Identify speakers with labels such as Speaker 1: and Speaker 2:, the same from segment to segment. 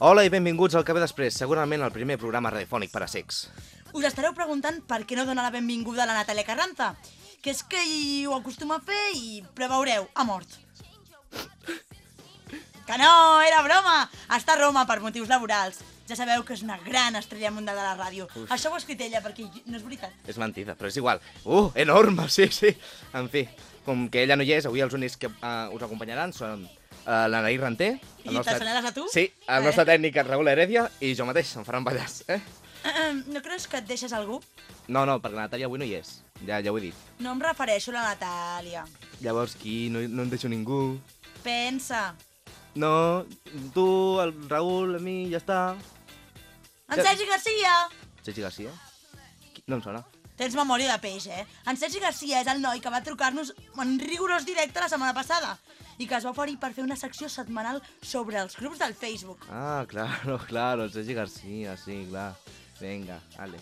Speaker 1: Hola i benvinguts al que ve després, segurament el primer programa radiofònic per a secs.
Speaker 2: Us estareu preguntant per què no dona la benvinguda a la Natàlia Carranza, que és que hi ho acostuma a fer i preveureu, ha mort. Que no, era broma! Està a Roma per motius laborals. Ja sabeu que és una gran estrella mundial de la ràdio. Uf. Això ho ha escrit ella, perquè no és veritat.
Speaker 1: És mentida, però és igual. Uh, enorme, sí, sí. En fi, com que ella no hi és, avui els únics que uh, us acompanyaran són uh, l'Anaí Ranter.
Speaker 2: I nostre... t'assenyales a tu?
Speaker 1: Sí, el eh? nostre tècnic, Raül Heredia, i jo mateix, en Ferran Pallàs. Eh?
Speaker 2: Uh, no creus que et deixes algú?
Speaker 1: No, no, perquè la Natàlia avui no hi és. Ja, ja ho he dit.
Speaker 2: No em refereixo a la Natàlia.
Speaker 1: Llavors, qui? No, no em deixo ningú.
Speaker 2: Pensa.
Speaker 1: No, tu, el Raül, a mi, ja està.
Speaker 2: En Sergi Garcia!
Speaker 1: Sergi Garcia? No em sona.
Speaker 2: Tens memòria de peix, eh? En Sergi Garcia és el noi que va trucar-nos en rigorós directe la setmana passada i que es va oferir per fer una secció setmanal sobre els grups del Facebook.
Speaker 1: Ah, claro, claro, el Sergi Garcia, sí, clar. Venga, ale.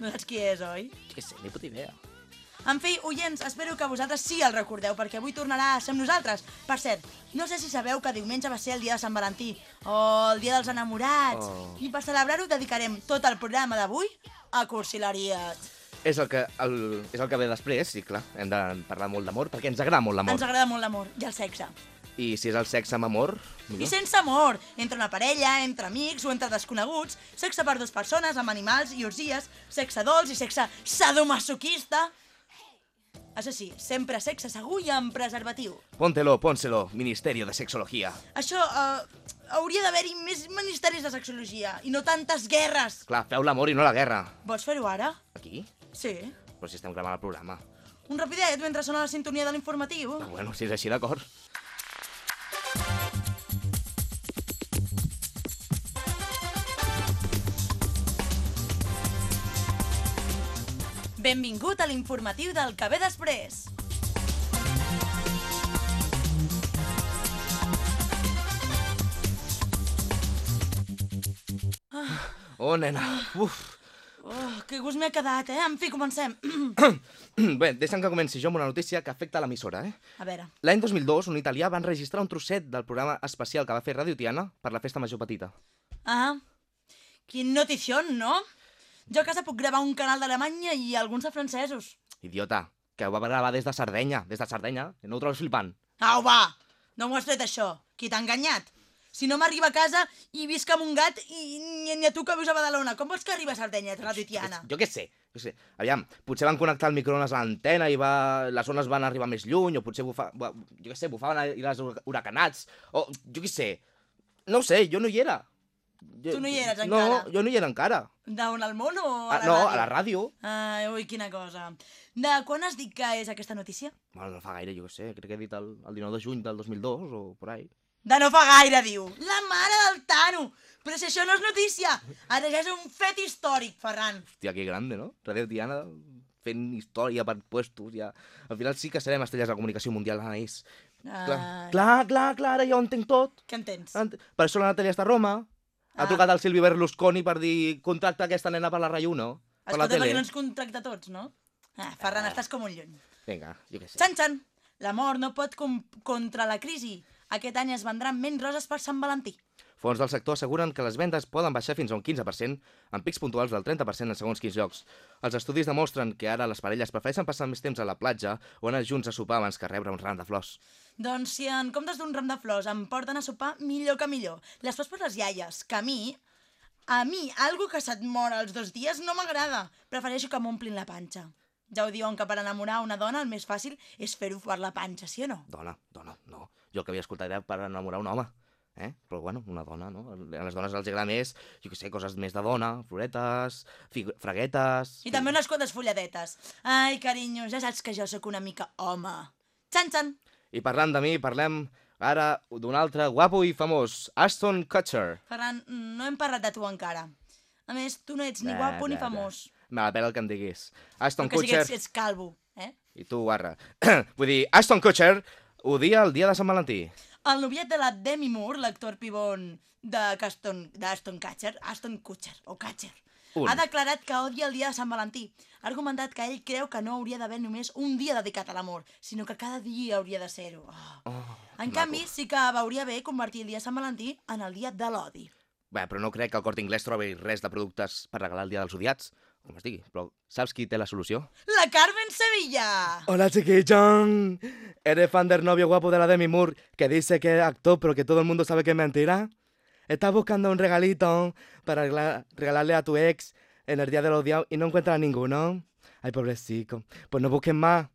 Speaker 2: No saps qui és, oi?
Speaker 1: Què sé, ni puta idea.
Speaker 2: En fi, oients, espero que vosaltres sí el recordeu, perquè avui tornarà a ser amb nosaltres. Per cert, no sé si sabeu que diumenge va ser el dia de Sant Valentí, o el dia dels enamorats,
Speaker 1: Oh.
Speaker 2: i per celebrar-ho dedicarem tot el programa d'avui a cursilariat.
Speaker 1: És el que, el, és el que ve després, sí, clar. Hem de parlar molt d'amor, perquè ens agrada molt l'amor.
Speaker 2: Ens agrada molt l'amor i el sexe.
Speaker 1: I si és el sexe amb amor,
Speaker 2: I
Speaker 1: millor.
Speaker 2: sense amor, entre una parella, entre amics o entre desconeguts, sexe per dues persones, amb animals i orgies, sexe dolç i sexe sadomasoquista. Això sí, sempre sexe segur i amb preservatiu.
Speaker 1: Póntelo, pónselo, Ministerio de Sexología.
Speaker 2: Això, eh, hauria d'haver-hi més ministeris de sexologia i no tantes guerres.
Speaker 1: Clar, feu l'amor i no la guerra.
Speaker 2: Vols fer-ho ara?
Speaker 1: Aquí?
Speaker 2: Sí.
Speaker 1: Però si estem gravant el programa.
Speaker 2: Un rapidet mentre sona la sintonia de l'informatiu.
Speaker 1: Ah, bueno, si és així, d'acord.
Speaker 2: Benvingut a l'informatiu del que ve després.
Speaker 1: Oh, nena, uf.
Speaker 2: Oh, que gust m'ha quedat, eh? En fi, comencem.
Speaker 1: Bé, deixa'm que comenci jo amb una notícia que afecta l'emissora, eh?
Speaker 2: A veure,
Speaker 1: L'any 2002, un italià va enregistrar un trosset del programa especial que va fer Radio Tiana per la festa major petita.
Speaker 2: ah, quin notición, no? Jo a casa puc gravar un canal d'Alemanya i alguns de francesos.
Speaker 1: Idiota, que ho va gravar des de Sardenya, des de Sardenya, que no ho trobes flipant.
Speaker 2: Au, va! No m'ho has tret, això. Qui t'ha enganyat? Si no m'arriba a casa i visc amb un gat i ni, ni a tu que vius a Badalona, com vols que arribi a Sardenya, Ràdio Tiana?
Speaker 1: Jo què sé, jo sé. Aviam, potser van connectar el microones a l'antena i va... les ones van arribar més lluny, o potser bufa... bu- jo què sé, bufaven i les hura- huracanats, o jo què sé. No sé, jo no hi era. Jo,
Speaker 2: Tu no hi eres
Speaker 1: No,
Speaker 2: encara?
Speaker 1: jo no hi era encara.
Speaker 2: D'on al món o a
Speaker 1: Ah,
Speaker 2: la
Speaker 1: no,
Speaker 2: ràdio?
Speaker 1: a la ràdio.
Speaker 2: Ai, ui, quina cosa. De quan has dit que és aquesta notícia?
Speaker 1: Bueno, no fa gaire, jo què sé, crec que he dit el, el 19 de juny del 2002 o por ahí.
Speaker 2: De no fa gaire, diu. La mare del Tano! Però si això no és notícia! Ara ja és un fet històric, Ferran.
Speaker 1: Hòstia, que grande, no? Radio Tiana fent història per puestos, ja... Al final sí que serem estrelles de la comunicació mundial, Anaïs. Clar,
Speaker 2: Ai,
Speaker 1: clar, clar, clar, ara ja ho entenc tot.
Speaker 2: Què entens?
Speaker 1: Ent- Per això la Natàlia està a Roma. Ha
Speaker 2: Ah.
Speaker 1: trucat al Silvi Berlusconi per dir contracta aquesta nena per la Rai 1, per la
Speaker 2: Escolta,
Speaker 1: tele.
Speaker 2: perquè no ens contracta tots, no? Ah, Ferran,
Speaker 1: Ah.
Speaker 2: estàs com un lluny.
Speaker 1: Vinga, jo què sé.
Speaker 2: Xan, xan! L'amor no pot contra la crisi. Aquest any es vendran menys roses per Sant Valentí.
Speaker 1: Fons del sector asseguren que les vendes poden baixar fins a un 15%, amb pics puntuals del 30% en segons quins llocs. Els estudis demostren que ara les parelles prefereixen passar més temps a la platja o anar junts a sopar abans que rebre un ram de flors.
Speaker 2: Doncs si en comptes d'un ram de flors em porten a sopar, millor que millor. Les flors per les iaies, que a mi... A mi, algo que se't mor els dos dies no m'agrada. Prefereixo que m'omplin la panxa. Ja ho diuen que per enamorar una dona el més fàcil és fer-ho per la panxa, sí o no?
Speaker 1: Dona, dona, no. Jo el que havia escoltat era per enamorar un home. Eh? Però bueno, una dona, no? A les dones els agrada més, jo què sé, coses més de dona, floretes, fraguetes...
Speaker 2: I també unes quantes folladetes. Ai, carinyo, ja saps que jo sóc una mica home. Xan, xan.
Speaker 1: I parlant de mi, parlem Ara, d'un altre guapo i famós, Ashton Kutcher.
Speaker 2: Ferran, no hem parlat de tu encara. A més, tu no ets ni guapo ni famós.
Speaker 1: Me la pela el que em diguis. Ashton
Speaker 2: Però que
Speaker 1: Kutcher...
Speaker 2: ets, ets calvo, eh?
Speaker 1: I tu, guarra. Vull dir, Ashton Kutcher odia el dia de Sant Valentí.
Speaker 2: El noviet de la Demi Moore, l'actor Caston, d'Aston Kutcher, Aston Kutcher, o Kutcher,
Speaker 1: Un.
Speaker 2: ha declarat que odia el dia de Sant Valentí. Ha argumentat que ell creu que no hauria d'haver només un dia dedicat a l'amor, sinó que cada dia hauria de ser-ho. Oh.
Speaker 1: Oh,
Speaker 2: En canvi, sí que veuria bé convertir el dia de Sant Valentí en el dia de l'odi.
Speaker 1: Bé, però no crec que el Corte Inglés trobi res de productes per regalar el dia dels odiats. Com es digui, però saps qui té la solució?
Speaker 2: La Carmen Sevilla!
Speaker 1: Hola, chiquillón. ¿Eres fan del novio guapo de la Demi Moore que dice que es actor pero que todo el mundo sabe que es mentira? ¿Estás buscando un regalito para regalarle a tu ex en el día del odiado y no encuentras ninguno? Ay, pobrecito. Pues no busques más.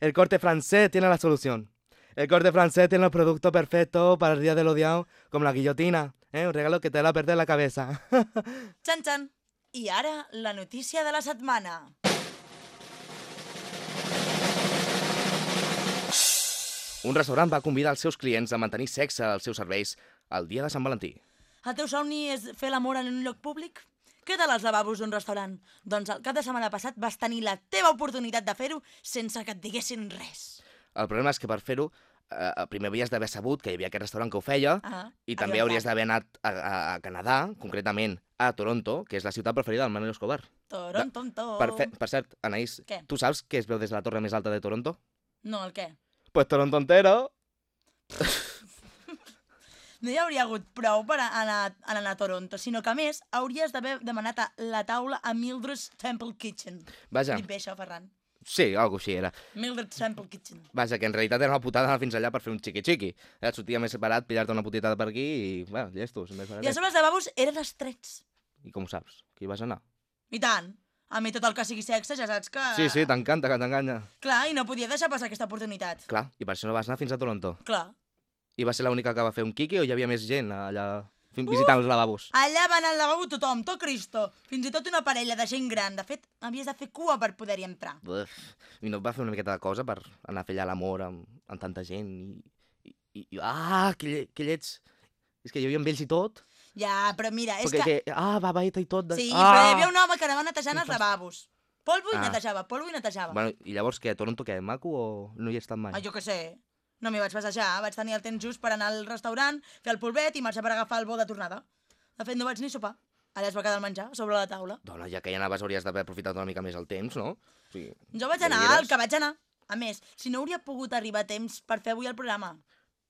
Speaker 1: El corte francés tiene la solución. El corte francés tiene los productos perfectos para el día del odiado, como la guillotina. ¿eh? Un regalo que te va a perder la cabeza.
Speaker 2: Txan, txan. I ara, la notícia de la setmana.
Speaker 1: Un restaurant va convidar els seus clients a mantenir sexe als seus serveis el dia de Sant Valentí.
Speaker 2: El teu somni és fer l'amor en un lloc públic? Què tal els lavabos d'un restaurant? Doncs el cap de setmana passat vas tenir la teva oportunitat de fer-ho sense que et diguessin res.
Speaker 1: El problema és que per fer-ho, eh, primer havies d'haver sabut que hi havia aquest restaurant que ho feia,
Speaker 2: Ah,
Speaker 1: i també hauries d'haver anat a, a, a Canadà, concretament a Toronto, que és la ciutat preferida del Manolo Escobar.
Speaker 2: Torontonto.
Speaker 1: Per, fe, per cert, Anaïs,
Speaker 2: Què?
Speaker 1: tu saps què es veu des de la torre més alta de Toronto?
Speaker 2: No, el què?
Speaker 1: Pues Toronto entero.
Speaker 2: No hi hauria hagut prou per anar, anar a Toronto, sinó que, a més, hauries d'haver demanat a la taula a Mildred's Temple Kitchen.
Speaker 1: Vaja,
Speaker 2: bé això, Ferran.
Speaker 1: Sí, algo així era.
Speaker 2: Mildred's Temple Kitchen.
Speaker 1: Vaja, que en realitat era una putada anar fins allà per fer un xiqui-xiqui. Eh, Et sortia més barat pillar-te una putita per aquí i, bueno, llestos, més
Speaker 2: I a sobre els lavabos eren estrets.
Speaker 1: I com ho saps? Que hi vas anar?
Speaker 2: I tant. A mi tot el que sigui sexe ja saps que...
Speaker 1: Sí, sí, t'encanta que t'enganya.
Speaker 2: Clar, i no podia deixar passar aquesta oportunitat.
Speaker 1: Clar, i per això no vas anar fins a Toronto.
Speaker 2: Clar.
Speaker 1: I va ser l'única que va fer un quiqui o hi havia més gent allà visitant els lavabos?
Speaker 2: Allà va anar al lavabo tothom, tot Cristo. Fins i tot una parella de gent gran. De fet, havies de fer cua per poder-hi entrar.
Speaker 1: Uf, I no et va fer una miqueta de cosa per anar a fer allà l'amor amb, amb tanta gent i... i, i, ah, que, que llets! És que hi havia amb ells i tot.
Speaker 2: Ja, però mira, és
Speaker 1: perquè,
Speaker 2: que...
Speaker 1: que... Ah, babaeta i tot. De...
Speaker 2: Sí,
Speaker 1: ah!
Speaker 2: però hi havia un home que anava netejant els lavabos. Polvo i
Speaker 1: Ah.
Speaker 2: netejava, polvo i netejava.
Speaker 1: Bueno, i llavors què, a Toronto què, maco o no hi he estat mai?
Speaker 2: Ah, jo què sé. No m'hi vaig passejar, vaig tenir el temps just per anar al restaurant, fer el polvet i marxar per agafar el bo de tornada. De fet, no vaig ni sopar. Allà es va quedar el menjar, sobre la taula.
Speaker 1: Dona, ja que hi anaves hauries d'haver aprofitat una mica més el temps, no? O sigui,
Speaker 2: Jo vaig anar, el que vaig anar. A més, si no hauria pogut arribar a temps per fer avui el programa,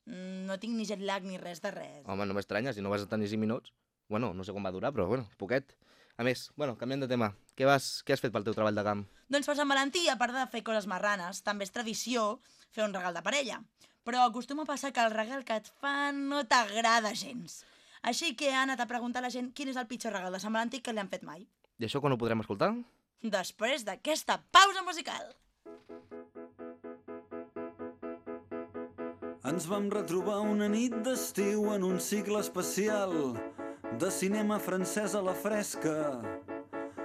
Speaker 2: mm, no tinc ni jet lag ni res de res.
Speaker 1: home, no m'estranya, si no vas tenir 5 minuts. Bueno, no sé com va durar, però bueno, poquet. A més, bueno, canviant de tema, què, vas, què has fet pel teu treball de camp?
Speaker 2: Doncs per Sant Valentí, a part de fer coses marranes, també és tradició fer un regal de parella. Però acostuma a passar que el regal que et fan no t'agrada gens. Així que he anat a preguntar a la gent quin és el pitjor regal de Sant Valentí que li han fet mai.
Speaker 1: I això quan ho podrem escoltar?
Speaker 2: Després d'aquesta pausa musical.
Speaker 3: Ens vam retrobar una nit d'estiu en un cicle especial de cinema francès a la fresca.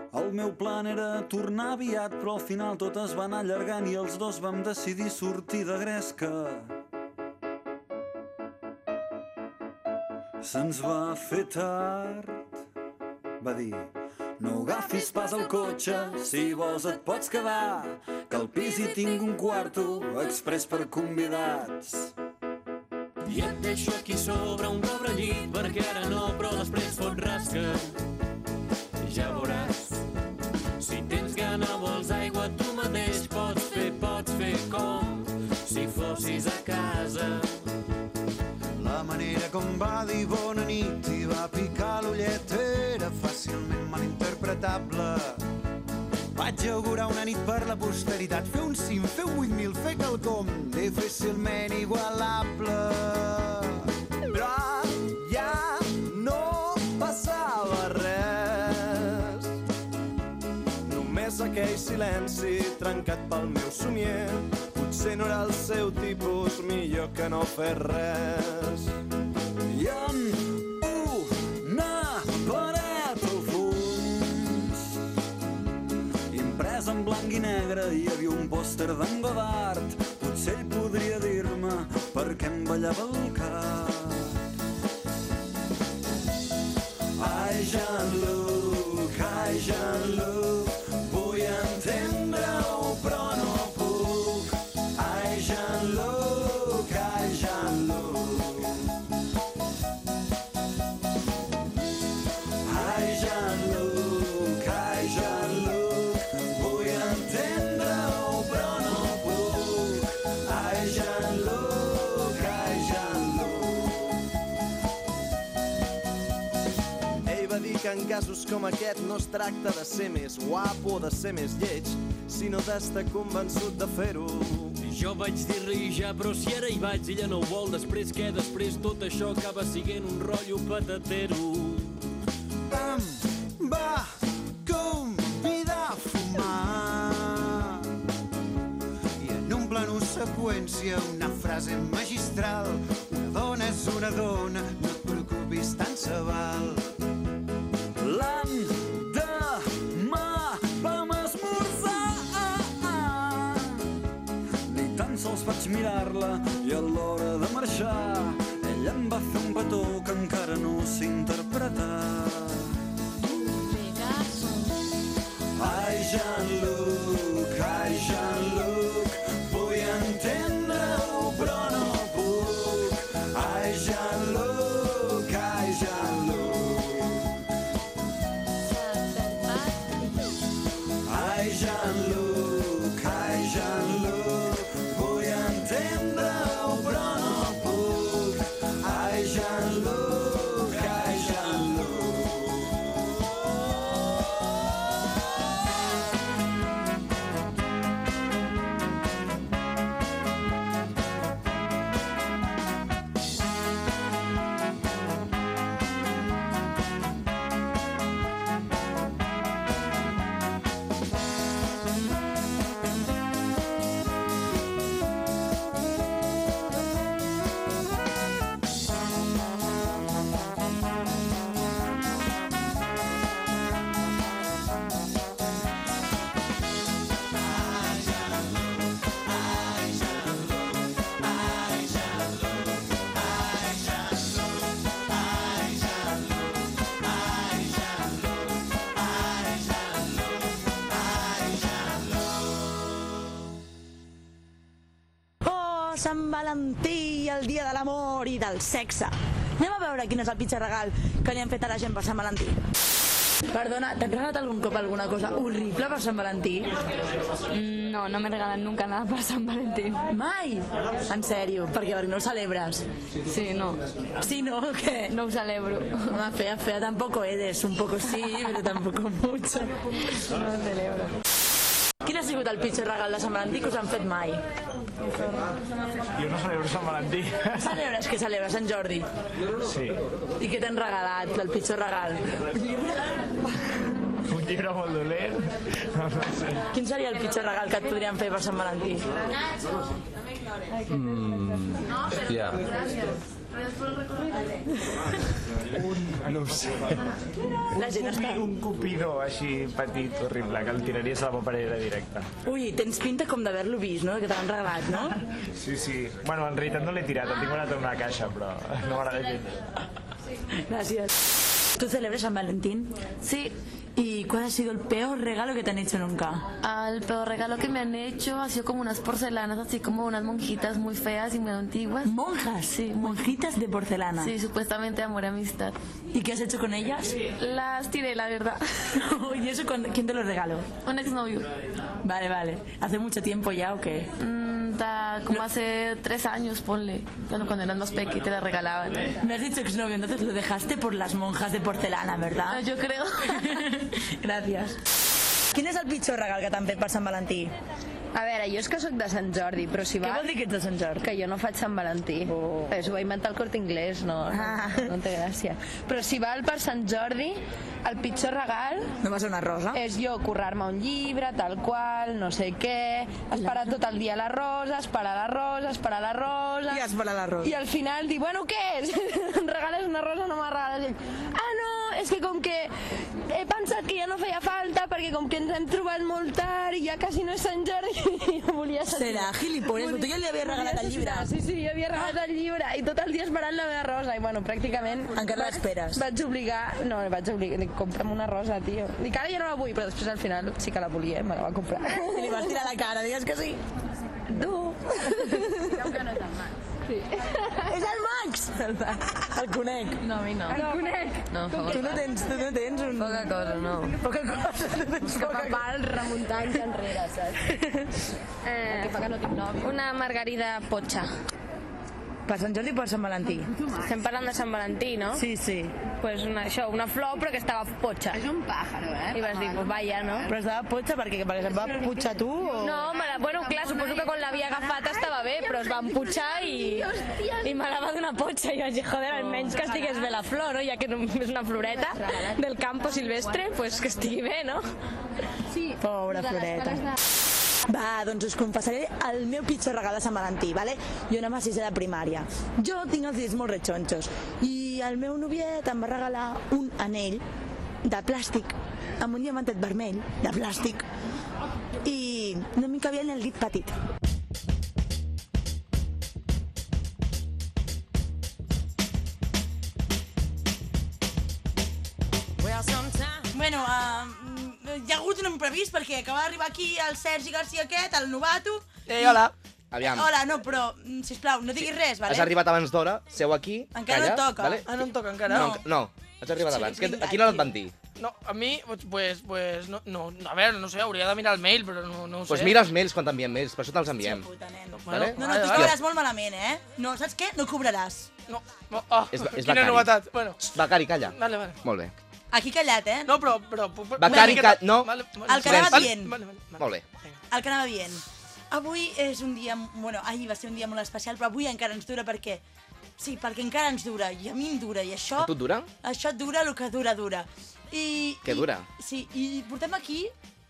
Speaker 3: El meu plan era tornar aviat, però al final tot es va anar allargant i els dos vam decidir sortir de gresca. Se'ns va fer tard, va dir. No agafis pas el cotxe, si vols et pots quedar, que al pis hi tinc un quarto express per convidats.
Speaker 4: I et deixo aquí sobre un pobre llit perquè ara no, però després fot rasca. Fer, com si fossis a casa.
Speaker 3: La manera com va dir bona nit i va picar l'ullet era fàcilment malinterpretable. Vaig augurar una nit per la posteritat, fer un cim, fer un 8.000, fer quelcom difícilment igualable.
Speaker 5: Silenci trencat pel meu somier Potser no era el seu tipus, millor que no fer res.
Speaker 3: I en una paret al fons imprès en blanc i negre hi havia un pòster d'en Godard potser ell podria dir-me perquè em ballava el cap.
Speaker 5: Que en casos com aquest no es tracta de ser més guapo o de ser més lleig, sinó d'estar convençut de fer-ho.
Speaker 4: Jo vaig dir-li ja, però si ara hi vaig, ella no ho vol. Després què? Després tot això acaba siguent un rotllo patatero.
Speaker 3: Em va convidar a fumar i en un plano seqüència una frase magistral una dona és una dona no et preocupis tant se val i a l'hora de marxar ella em va fer un petó que encara no sé interpretar.
Speaker 2: Sant Valentí, el dia de l'amor i del sexe. Anem a veure quin és el pitjor regal que li han fet a la gent per Sant Valentí. Perdona, t'han regalat algun cop alguna cosa horrible per Sant Valentí?
Speaker 6: Mm, No, no me regalan nunca nada para San Valentín.
Speaker 2: Mai? En sèrio, perquè, perquè no ho celebres.
Speaker 6: Sí, no,
Speaker 2: Sí, no? Què?
Speaker 6: no ho celebro.
Speaker 2: Home, fea, fea, tampoco eres. Un poco sí, pero tampoco mucho.
Speaker 6: No ho celebro.
Speaker 2: Quin ha sigut el pitjor regal de Sant Valentí que us han fet mai?
Speaker 7: Jo no celebro Sant Valentí.
Speaker 2: Celebres que celebres Sant Jordi.
Speaker 7: Sí.
Speaker 2: I què t'han regalat, el pitjor regal?
Speaker 7: Un llibre molt dolent. No, no sé.
Speaker 2: Quin seria el pitjor regal que et podrien fer per Sant Valentí?
Speaker 8: Ja.
Speaker 7: No ho sé.
Speaker 2: La gent està...
Speaker 7: Un cupidor així petit, horrible, que el tiraries a la paperera directa.
Speaker 2: Ui, tens pinta com d'haver-lo vist, no? Que te l'han regalat, no?
Speaker 7: Sí, sí. Bueno, en realitat no l'he tirat, el tinc guardat en una caixa, però no m'agrada gens.
Speaker 2: Gracias. ¿Tú celebras San Valentín?
Speaker 6: Sí,
Speaker 2: ¿Y cuál ha sido el peor regalo que te han hecho nunca?
Speaker 6: el peor regalo que me han hecho ha sido como unas porcelanas, así como unas monjitas muy feas y muy antiguas.
Speaker 2: ¿Monjas?
Speaker 6: Sí,
Speaker 2: monjitas de porcelana.
Speaker 6: Sí, supuestamente amor y amistad.
Speaker 2: ¿Y qué has hecho con ellas?
Speaker 6: Las tiré, la verdad.
Speaker 2: ¿Y eso quién te lo regaló?
Speaker 6: Un exnovio.
Speaker 2: Vale, vale. ¿Hace mucho tiempo ya o qué?
Speaker 6: Mm, como hace tres años, ponle. Cuando, cuando eras más pequeña te la regalaban.
Speaker 2: Me has dicho exnovio, entonces lo dejaste por las monjas de porcelana, ¿verdad?
Speaker 6: Yo creo.
Speaker 2: Gràcies. Quin és el pitjor regal que t'han fet per Sant Valentí?
Speaker 9: A veure, jo és que sóc de Sant Jordi, però si
Speaker 2: Què
Speaker 9: va...
Speaker 2: vol dir que ets de Sant Jordi?
Speaker 9: Que jo no faig Sant Valentí. Oh. Eh, S'ho va inventar el Corte Inglés, no,
Speaker 2: Ah.
Speaker 9: no, no té gràcia. Però si val per Sant Jordi, el pitjor regal
Speaker 2: No va ser una rosa?
Speaker 9: és jo currar-me un llibre, tal qual, no sé què, esperar tot el dia la rosa, esperar la rosa, esperar la rosa...
Speaker 2: I esperar la rosa.
Speaker 9: I al final dir, bueno, què és? em regales una rosa, no me regales... Ah, no, és que com que he pensat que ja no feia falta perquè com que ens hem trobat molt tard i ja quasi no és Sant Jordi, jo volia sentir.
Speaker 2: Serà gilipolles, però tu ja li havies regalat el llibre.
Speaker 9: Sí, sí, jo havia regalat el llibre i tot el dia esperant la meva rosa i bueno, pràcticament...
Speaker 2: Encara l'esperes.
Speaker 9: Vaig obligar... No, vaig obligar... Dic, compra'm una rosa, tio. Dic, ara ja no la vull, però després al final sí que la volia, me la va comprar.
Speaker 2: I li vas tirar la cara, digues que sí.
Speaker 9: Tu!
Speaker 6: Creu que no és el.
Speaker 9: Sí.
Speaker 2: És el Max! El conec.
Speaker 6: No, a mi no.
Speaker 9: El conec.
Speaker 6: No, fa
Speaker 2: Tu no tens, tu no tens un...
Speaker 6: Poca cosa, no.
Speaker 2: Poca cosa, tens
Speaker 6: que
Speaker 2: poca
Speaker 6: fa mal remuntar anys enrere, saps?
Speaker 9: Eh,
Speaker 6: que fa que no tinc nòvio.
Speaker 9: una margarida potxa.
Speaker 2: Per Sant Jordi o per Sant Valentí?
Speaker 9: Estem parlant de Sant Valentí, no?
Speaker 2: Sí, sí.
Speaker 9: Pues una, això, una flor però que estava potxa.
Speaker 6: És un pájaro, eh?
Speaker 9: I vas dir, pues vaya, no?
Speaker 2: Però estava potxa perquè, perquè se't va putxar tu o...
Speaker 9: No, me la, bueno, clar, suposo que quan l'havia agafat estava bé, però es va emputxar i, i me la va donar potxa. I vaig dir, joder, almenys que estigués bé la flor, no? Ja que no, és una floreta del campo silvestre, pues que estigui bé, no?
Speaker 6: Sí.
Speaker 2: Pobra floreta. Va, doncs us confessaré el meu pitjor regal de Sant Valentí, vale? Jo anava a sisè de primària. Jo tinc els dits molt retxonxos i el meu noviet em va regalar un anell de plàstic amb un diamantet vermell de plàstic i no m'hi cabia ni el dit petit. Bueno, uh, hi ha hagut un imprevist perquè acaba d'arribar aquí el Sergi Garcia aquest, el novato.
Speaker 1: Ei, hola. Aviam,
Speaker 2: Hola, no, però, mm, sisplau, no diguis res, vale?
Speaker 1: has arribat abans d'hora, seu aquí,
Speaker 2: Encara no
Speaker 1: calla,
Speaker 2: et toca.
Speaker 1: Vale?
Speaker 10: Ah, no em toca encara.
Speaker 1: No, no, has arribat
Speaker 2: Sí,
Speaker 1: abans. Que,
Speaker 2: vinga,
Speaker 1: aquí no et
Speaker 2: tio.
Speaker 1: van dir.
Speaker 10: No, a mi, pues, pues, pues no, no, a veure, no sé, hauria de mirar el mail, però no, no ho
Speaker 1: Doncs pues
Speaker 10: sé.
Speaker 1: mira els mails quan t'enviem mails, per això te'ls enviem.
Speaker 2: Puta, nen.
Speaker 1: Vale?
Speaker 2: No, no, tu acabaràs molt malament, eh? No, saps què? No cobraràs.
Speaker 10: No, no, oh,
Speaker 1: És, és
Speaker 10: quina novetat. Bueno,
Speaker 1: Becari, calla.
Speaker 10: vale, vale.
Speaker 1: Molt bé.
Speaker 2: Aquí callat, eh?
Speaker 10: No, però... però puc- puc-
Speaker 1: Becari,
Speaker 10: una
Speaker 1: ca...
Speaker 10: miqueta-
Speaker 1: no.
Speaker 10: Vale,
Speaker 2: El que anava dient.
Speaker 10: Vale, vale, vale.
Speaker 1: Molt bé.
Speaker 2: El que anava dient. Avui és un dia... Bueno, ahir va ser un dia molt especial, però avui encara ens dura perquè... Sí, perquè encara ens dura, i a mi em dura, i això...
Speaker 1: A tu et dura?
Speaker 2: Això et dura el que dura, dura. I,
Speaker 1: Què
Speaker 2: i-
Speaker 1: dura?
Speaker 2: Sí, i portem aquí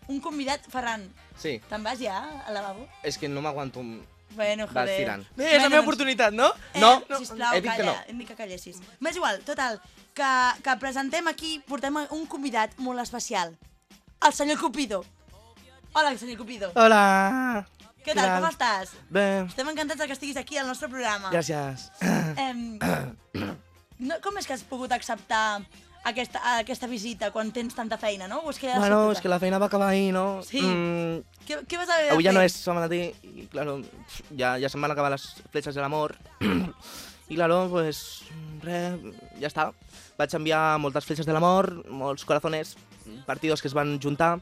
Speaker 2: un convidat, Ferran.
Speaker 1: Sí,
Speaker 2: Te'n vas ja al lavabo?
Speaker 1: és que no m'aguanto... un-
Speaker 2: Bueno,
Speaker 1: Vas
Speaker 2: joder.
Speaker 1: tirant.
Speaker 10: Bé, és la
Speaker 2: Bueno,
Speaker 10: meva
Speaker 2: doncs-
Speaker 10: oportunitat, no?
Speaker 2: Eh,
Speaker 1: No,
Speaker 2: no, sisplau,
Speaker 1: he dit que
Speaker 2: calla,
Speaker 1: no.
Speaker 2: hem dit que callessis. M'és igual, total, que, que presentem aquí, portem un convidat molt especial, el senyor Cupido. Hola, senyor Cupido.
Speaker 10: Hola.
Speaker 2: Què tal, com estàs?
Speaker 10: Bé,
Speaker 2: Estem encantats que estiguis aquí al nostre programa.
Speaker 10: gràcies.
Speaker 2: Em, no, com és que has pogut acceptar aquesta, aquesta visita quan tens tanta feina, no? O és que ja
Speaker 10: Bueno, és que la feina va acabar ahir, no?
Speaker 2: Sí.
Speaker 10: Mm,
Speaker 2: Què, què vas haver de
Speaker 1: Avui ja
Speaker 2: fer?
Speaker 1: no és Sant Valentí y claro, ya, ya se me van acabar las flechas del amor. y claro, pues, re, ja està. Vaig enviar moltes fletxes de l'amor, molts corazones, partidos que es van juntar,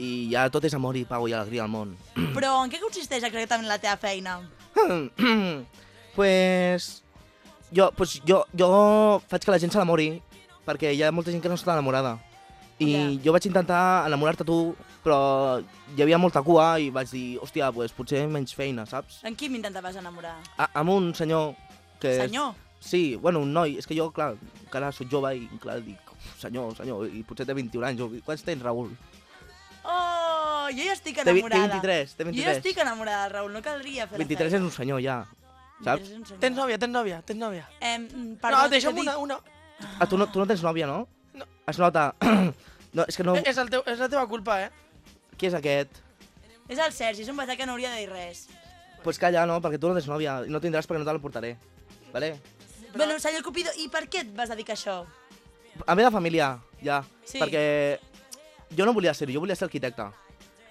Speaker 1: i ja tot és amor i pau i alegria al món.
Speaker 2: Però en què consisteix exactament la teva feina?
Speaker 1: pues, jo, pues jo, jo faig que la gent s'enamori, perquè hi ha molta gent que no està enamorada. I
Speaker 2: Ja.
Speaker 1: jo vaig intentar enamorar-te tu, però hi havia molta cua i vaig dir, hòstia, pues, potser menys feina, saps?
Speaker 2: En qui m'intentaves enamorar?
Speaker 1: A, amb un senyor que...
Speaker 2: Senyor?
Speaker 1: Sí, bueno, un noi. És que jo, clar, encara soc jove i, clar, dic, senyor, senyor, i potser té 21 anys. Quants tens, Raül?
Speaker 2: Oh, jo ja estic enamorada.
Speaker 1: té 23, té
Speaker 2: Jo
Speaker 1: 23.
Speaker 2: ja estic enamorada Raül, no caldria fer
Speaker 1: 23 és un senyor, ja. Saps?
Speaker 10: Tens nòvia, tens nòvia, tens nòvia.
Speaker 2: Eh,
Speaker 10: Perdó, no, deixa'm una, una...
Speaker 1: Ah, tu no, tu no tens nòvia, no?
Speaker 10: No.
Speaker 1: Es nota... no, és que no...
Speaker 10: Eh, És, el teu, és la teva culpa, eh?
Speaker 1: Qui és aquest?
Speaker 2: És el Sergi, és un batà que no hauria de dir res.
Speaker 1: Pues calla, no, perquè tu no tens nòvia. I no tindràs perquè no te la portaré. Vale?
Speaker 2: Però... Bueno, senyor Cupido, i per què et vas dedicar a això?
Speaker 1: A meva família, ja.
Speaker 2: Sí.
Speaker 1: Perquè jo no volia ser-ho, jo volia ser arquitecte.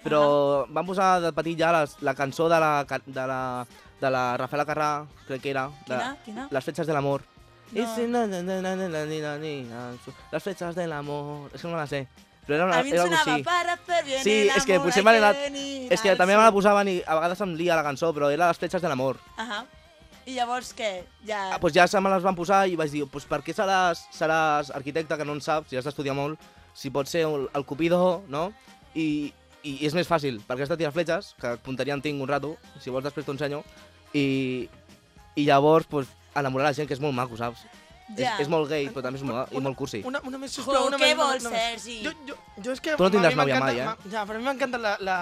Speaker 1: Però uh -huh. van posar de petit ja les, la cançó de la, de la, de la Rafaela Carrà, crec que era. De,
Speaker 2: Quina? Quina?
Speaker 1: Les fetges de l'amor.
Speaker 2: No.
Speaker 1: I si na, na, na, na, na, na, na, na, Las fechas del amor. És que no me la sé. Però era, una,
Speaker 2: A mi em
Speaker 1: era
Speaker 2: sonava
Speaker 1: així.
Speaker 2: para hacer bien
Speaker 1: Sí,
Speaker 2: el
Speaker 1: és que
Speaker 2: amor,
Speaker 1: potser anat... És que també me la posaven i a vegades em lia la cançó, però era les fletxes de l'amor.
Speaker 2: Ahà. I llavors què? Ja...
Speaker 1: Ah, doncs ja se me les van posar i vaig dir, pues per què seràs, seràs arquitecte que no en saps, si has d'estudiar molt, si pots ser el, el Cupido, no? I, I és més fàcil, perquè has de tirar fletxes, que punteria en tinc un rato, si vols després t'ho ensenyo, i, i llavors pues, enamorar la gent, que és molt maco, saps?
Speaker 2: Ja.
Speaker 1: És, és molt gay, però també és molt, i molt cursi.
Speaker 10: Una, una més, sisplau. Una
Speaker 2: què
Speaker 10: més, una-
Speaker 2: vols,
Speaker 10: una.
Speaker 2: Sergi?
Speaker 10: Jo, jo, jo és que...
Speaker 1: Tu no tindràs nòvia mai, eh?
Speaker 10: ma- Ja, però a mi m'encanta la, la,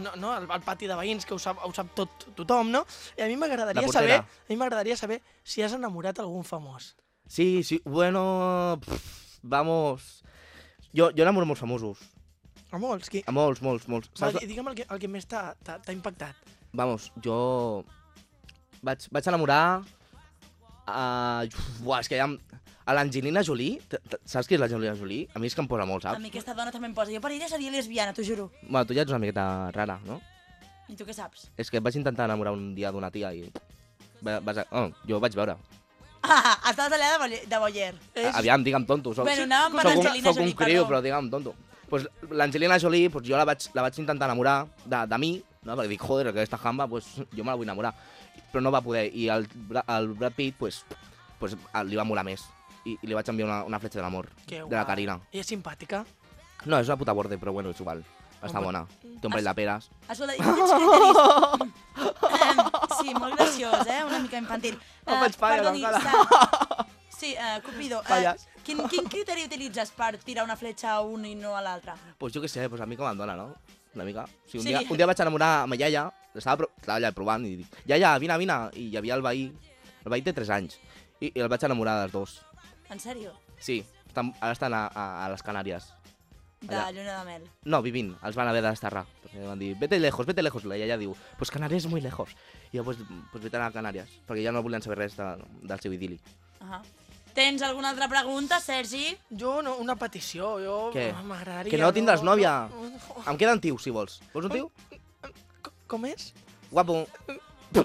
Speaker 10: no, no, el, el pati de veïns, que ho sap, ho sap tot tothom, no? I a mi m'agradaria saber, a mi m'agradaria saber si has enamorat algun famós.
Speaker 1: Sí, sí, bueno, pff, vamos... Jo, jo enamoro molts famosos.
Speaker 10: A molts, qui?
Speaker 1: A molts, molts, molts.
Speaker 10: Va,
Speaker 1: Saps?
Speaker 10: di- digue'm el que, el que més t'ha t'ha- t'ha impactat.
Speaker 1: Vamos, jo... Vaig, vaig enamorar... Uh, buah, és que ja... A l'Angelina Jolie, t- t- saps qui és l'Angelina Jolie? A mi és que em posa molt,
Speaker 2: A
Speaker 1: saps?
Speaker 2: mi aquesta dona també em posa. Jo per ella seria lesbiana, t'ho juro.
Speaker 1: Bueno, tu ja ets una miqueta rara, no?
Speaker 2: I tu què saps?
Speaker 1: És que vaig intentar enamorar un dia d'una tia i... Va, vas a... oh, jo vaig veure.
Speaker 2: Ah, estaves allà de, bolle- de boyer.
Speaker 1: Aviam, digue'm tonto. Soc,
Speaker 2: Bueno, anàvem per
Speaker 1: un,
Speaker 2: l'Angelina
Speaker 1: soc un
Speaker 2: Jolie,
Speaker 1: criu,
Speaker 2: perdó.
Speaker 1: però digue'm tonto. Pues l'Angelina Jolie, pues jo la vaig, la vaig intentar enamorar de, de mi, no? perquè dic, joder, aquesta jamba, pues, jo me la vull enamorar. Però no va poder, i el, el Brad Pitt, pues, pues, li va molar més. I, i li vaig enviar una, una fletxa de l'amor, de la
Speaker 10: guai.
Speaker 1: Karina.
Speaker 10: I és simpàtica.
Speaker 1: No, és una puta borde, però bueno, és igual. Està bona. Té un parell de peres.
Speaker 2: Quins criteris... Em, sí, molt graciós, eh? Una mica infantil.
Speaker 1: Em faig palla,
Speaker 2: perdoni,
Speaker 1: encara.
Speaker 2: Sí, uh, Cupido, uh, quin, quin criteri utilitzes per tirar una fletxa a un i no a l'altre?
Speaker 1: Pues jo què sé, pues a mi com em dona, no? Una mica. O sigui, un,
Speaker 2: Sí.
Speaker 1: dia, un dia vaig enamorar a ma iaia, estava, estava allà provant, i dic, iaia, vine, vine, i hi havia el veí, el veí té 3 anys, i, i el vaig enamorar dels dos.
Speaker 2: En sèrio?
Speaker 1: Sí, estan, ara estan a, a, a les Canàries.
Speaker 2: De
Speaker 1: Allà.
Speaker 2: lluna de mel.
Speaker 1: No, vivint, els van haver de desterrar. Perquè van dir, vete lejos, vete lejos. La iaia diu, pues Canàries és muy lejos. I jo, pues, pues vete a Canàries, perquè ja no volien saber res de, del seu idili.
Speaker 2: Uh Tens alguna altra pregunta, Sergi?
Speaker 10: Jo, no, una petició, jo...
Speaker 1: Què?
Speaker 10: M'agradaria...
Speaker 1: Que no tindràs nòvia.
Speaker 10: no.
Speaker 1: Em queden tios, si vols. Vols un tio?
Speaker 10: Com és?
Speaker 1: Guapo.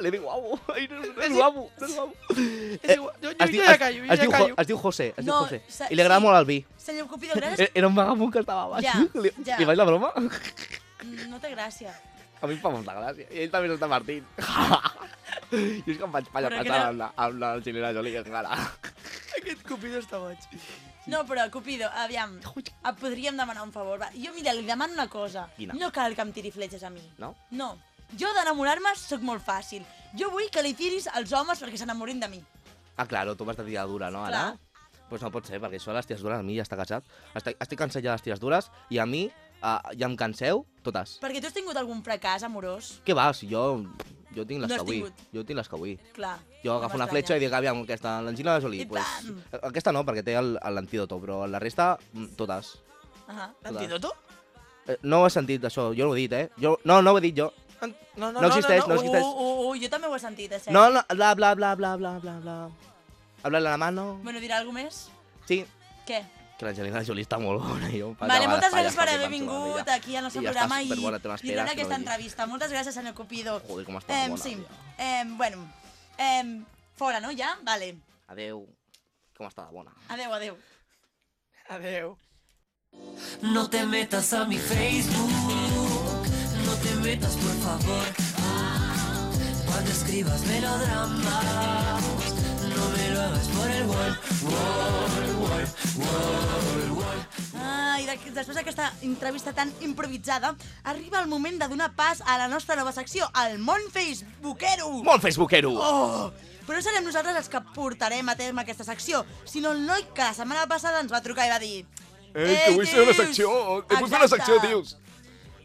Speaker 1: Le dic guapo. Ai, no, no és guapo, no és guapo.
Speaker 10: És igual, jo, jo,
Speaker 1: Es diu,
Speaker 10: jo ja callo, jo
Speaker 1: es,
Speaker 10: ja
Speaker 1: diu,
Speaker 10: callo.
Speaker 1: es diu José, es diu
Speaker 2: No,
Speaker 1: José. I li agrada
Speaker 2: sí.
Speaker 1: molt el vi.
Speaker 2: Senyor Cupido, gràcies.
Speaker 1: Era- Era un vagabund que estava baix.
Speaker 2: Ja,
Speaker 1: li,
Speaker 2: ja.
Speaker 1: li vaig la broma?
Speaker 2: No té gràcia.
Speaker 1: A mi em fa molta gràcia. I ell també s'està partint. I és que em
Speaker 2: que
Speaker 1: patada
Speaker 2: no-
Speaker 1: amb la, amb la Angelina Jolie encara.
Speaker 10: Aquest Cupido està boig.
Speaker 2: No, però, Cupido, aviam, et podríem demanar un favor. Va. Jo, mira, li demano una cosa.
Speaker 1: Quina?
Speaker 2: No cal que em tiri fletxes a mi.
Speaker 1: No?
Speaker 2: No. Jo d'enamorar-me sóc molt fàcil. Jo vull que li tiris als homes perquè s'enamorin de mi.
Speaker 1: Ah, claro, tu vas de tirar dura, no, ara?
Speaker 2: Clar.
Speaker 1: Pues no pot ser, perquè això de les tires dures, a mi ja està casat. Estic, estic cansat ja de les tires dures i a mi uh, ja em canseu totes.
Speaker 2: Perquè tu has tingut algun fracàs amorós?
Speaker 1: Què va, si jo, jo tinc les
Speaker 2: No
Speaker 1: que vull. Jo tinc les que vull.
Speaker 2: Clar.
Speaker 1: Jo
Speaker 2: no
Speaker 1: agafo una fletxa i dic, aviam, aquesta, l'Angelina Jolie,
Speaker 2: I
Speaker 1: pues, aquesta no, perquè té el- l'antídoto, però la resta, mm, totes.
Speaker 2: Ahà.
Speaker 10: L'antídoto?
Speaker 1: Eh, no ho he sentit, això, jo no ho he dit, eh? Jo, no, no ho he dit jo.
Speaker 10: No, no,
Speaker 1: No existeix, no existeix.
Speaker 2: Uh, uh, uh, jo també ho he sentit, Sergi.
Speaker 1: No, no, bla, bla, bla, bla, bla, bla, bla. Habla la mano.
Speaker 2: Bueno, dirà alguna més?
Speaker 1: Sí,
Speaker 2: Què?
Speaker 1: Que l'Angelina Jolie està molt bona. Jo
Speaker 2: Vale, moltes gràcies per haver vingut aquí al nostre
Speaker 1: I
Speaker 2: programa i li donar aquesta
Speaker 1: no
Speaker 2: entrevista. Moltes gràcies, senyor Cupido.
Speaker 1: Joder, com està
Speaker 2: Em,
Speaker 1: bona,
Speaker 2: sí. Em, bueno, em, fora, no, ja? Vale.
Speaker 1: Adeu. Com està de bona.
Speaker 2: Adeu, adeu.
Speaker 10: Adeu.
Speaker 4: No te metas a mi Facebook, no te metas por favor. Cuando escribas melodramas, no me lo hagas por el wall, wall, wall, wall, wall.
Speaker 2: Ah, i de, després d'aquesta entrevista tan improvisada, arriba el moment de donar pas a la nostra nova secció, el món facebookero.
Speaker 1: Molt facebookero!
Speaker 2: Oh! Però no serem nosaltres els que portarem a terme aquesta secció, sinó el noi que la setmana passada ens va trucar i va dir...
Speaker 11: Ei, que vull fer una
Speaker 2: tios!"
Speaker 11: secció! Eh, vull fer una secció,
Speaker 2: Exacte.
Speaker 11: tios!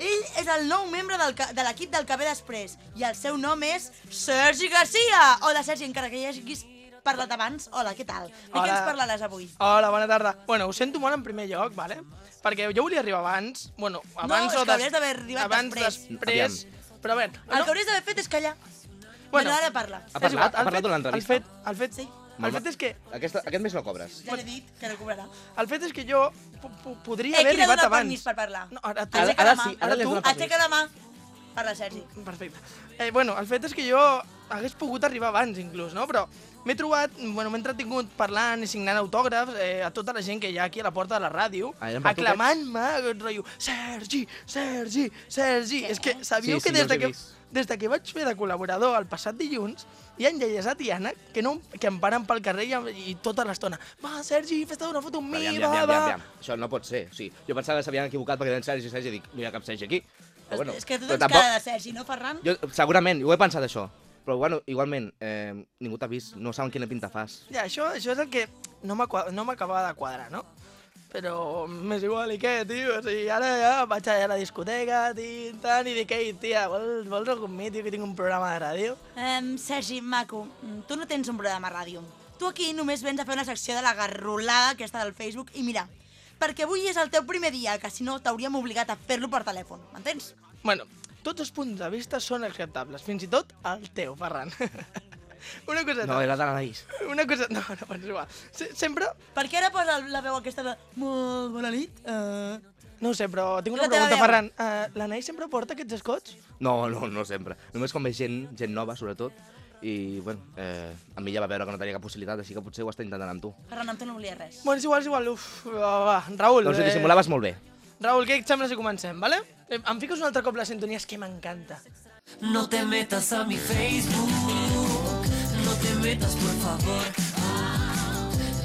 Speaker 2: Ell és el nou membre del, de l'equip del KB d'Express i el seu nom és Sergi Garcia. Hola, Sergi, encara que ja haguis parlat abans. Hola, què tal? De què
Speaker 10: Hola.
Speaker 2: ens parlaràs avui?
Speaker 10: Hola, bona tarda. Bueno, ho sento molt en primer lloc, vale? Perquè jo volia arribar abans, bueno, abans
Speaker 2: és
Speaker 10: o
Speaker 2: que hauries d'haver arribat
Speaker 10: abans,
Speaker 2: després.
Speaker 10: després. Però a veure,
Speaker 2: El que hauries d'haver fet és callar. Bueno, ara parla.
Speaker 1: Ha parlat?
Speaker 10: igual,
Speaker 1: Ha parlat durant l'entrevista?
Speaker 10: El fet, el fet, sí. El fet és que,
Speaker 1: Aquesta, aquest mes no cobres.
Speaker 2: Ja l'he dit, que no cobrarà.
Speaker 10: el fet és que jo po- po- podria
Speaker 2: Eh,
Speaker 10: haver
Speaker 2: qui li ha
Speaker 10: arribat
Speaker 2: donat
Speaker 10: abans.
Speaker 2: permís per parlar?
Speaker 10: No, ara tu.
Speaker 1: Ara
Speaker 2: mà.
Speaker 1: sí, ara has
Speaker 10: tu.
Speaker 2: Aixeca la mà. Parla, Sergi.
Speaker 10: Perfecte. Eh, bueno, el fet és que jo hagués pogut arribar abans, inclús, no? Però m'he trobat, bueno, m'he entretingut parlant i signant autògrafs eh, a tota la gent que hi ha aquí a la porta de la ràdio,
Speaker 1: Ah,
Speaker 10: aclamant-me, rotllo, Sergi, Sergi, Sergi. És que sabíeu
Speaker 1: Sí, sí,
Speaker 10: que des
Speaker 1: jo
Speaker 10: de que, des de que vaig fer de col·laborador el passat dilluns, hi ha iaies a Tiana que, no, que em paren pel carrer i, i tota l'estona. Va, Sergi, fes-te una foto amb mi,
Speaker 1: Aviam,
Speaker 10: va,
Speaker 1: aviam,
Speaker 10: va.
Speaker 1: aviam, aviam. Això no pot ser. O sigui, jo pensava que s'havien equivocat perquè eren Sergi i Sergi i dic, no hi ha cap Sergi aquí. Però, bueno,
Speaker 2: és que tu tens cara de Sergi, no, Ferran?
Speaker 1: Jo, segurament, ho he pensat això. Però, bueno, igualment, eh, ningú t'ha vist, no saben quina pinta fas.
Speaker 10: Ja, això, això és el que no m'acua- no m'acabava de quadrar, no? Però m'és igual, i què, tio? O sigui, ara ja vaig allà a la discoteca, tio, tant, i dic, ei, tia, vols, vols algun mi, tio, que tinc un programa de ràdio?
Speaker 2: Um, Sergi, maco, mm, tu no tens un programa a ràdio. Tu aquí només vens a fer una secció de la garrolada aquesta del Facebook i mira, perquè avui és el teu primer dia, que si no t'hauríem obligat a fer-lo per telèfon, m'entens?
Speaker 10: Bueno, tots els punts de vista són acceptables, fins i tot el teu, Ferran. una coseta.
Speaker 1: No, era de l'Anaïs.
Speaker 10: Una cosa... No, no, és igual. Se sempre...
Speaker 2: Per què ara posa la veu aquesta de molt bona nit? Uh...
Speaker 10: No ho sé, però tinc
Speaker 2: La
Speaker 10: una
Speaker 2: teva
Speaker 10: pregunta,
Speaker 2: veu.
Speaker 10: Ferran. Uh, L'Anaïs sempre porta aquests escots?
Speaker 1: No, no, no sempre. Només quan ve gent, gent nova, sobretot. I, bueno, eh, a mi ja va veure que no tenia cap possibilitat, així que potser ho està intentant amb tu.
Speaker 2: Ferran, amb tu no volia res.
Speaker 10: Bueno, és igual, és igual. Uf, va, va. Raül...
Speaker 1: Doncs ho dissimulaves molt bé.
Speaker 10: Raül, què et sembla si comencem, vale? Eh, Em fiques un altre cop la sintonia, és que m'encanta.
Speaker 4: No te metas a mi Facebook, no te metas por favor.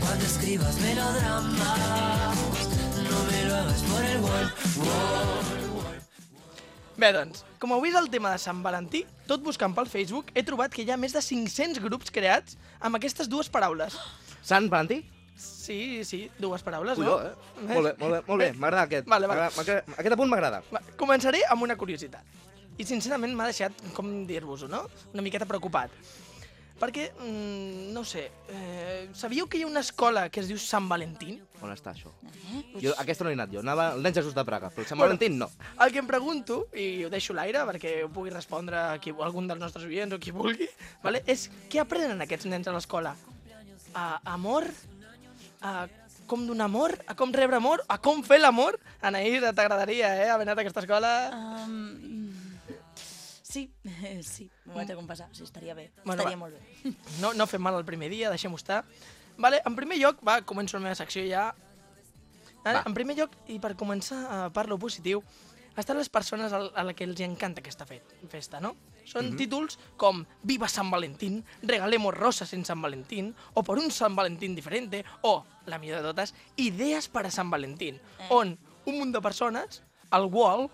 Speaker 4: Cuando escribas melodramas, no me lo hagas por el wall, wall.
Speaker 10: Bé, doncs, com heu vist el tema de Sant Valentí, tot buscant pel Facebook, he trobat que hi ha més de 500 grups creats amb aquestes dues paraules.
Speaker 1: Sant Valentí?
Speaker 10: Sí, sí, dues paraules,
Speaker 1: Colló,
Speaker 10: no?
Speaker 1: eh? Molt bé, molt bé, molt bé. M'agrada aquest.
Speaker 10: Vale, vale.
Speaker 1: Aquest apunt m'agrada.
Speaker 10: Començaré amb una curiositat. I sincerament m'ha deixat, com dir-vos-ho, no? Una miqueta preocupat. Perquè, mm, no sé, eh, sabíeu que hi ha una escola que es diu Sant Valentín?
Speaker 1: On està això? Jo, aquesta no he anat jo. Anava al nen Jesús de Praga, però el Sant
Speaker 10: Bueno.
Speaker 1: Valentí no.
Speaker 10: El que em pregunto, i ho deixo a l'aire perquè ho pugui respondre qui, algun dels nostres oients o qui vulgui, vale? és què aprenen aquests nens a l'escola? A amor? A com donar amor? A com rebre amor? A com fer l'amor? Anaïs, t'agradaria, eh, haver anat a aquesta escola?
Speaker 2: Um, sí, sí, m'ho vaig a confessar, sí, estaria bé,
Speaker 10: Bueno,
Speaker 2: estaria
Speaker 10: va.
Speaker 2: molt bé.
Speaker 10: No, no fem mal el primer dia, deixem-ho estar. Vale, en primer lloc, va, començo la meva secció ja. Eh,
Speaker 1: Va.
Speaker 10: En primer lloc, i per començar a parlo positiu, estan les persones a, a la que els hi encanta aquesta fe festa, no? Són
Speaker 1: Mhm.
Speaker 10: títols com Viva San Valentín, Regalemos rosas en San Valentín, o Por un San Valentín diferente, o, la millor de totes, Idees para San Valentín,
Speaker 2: Eh.
Speaker 10: on un munt de persones, al wall,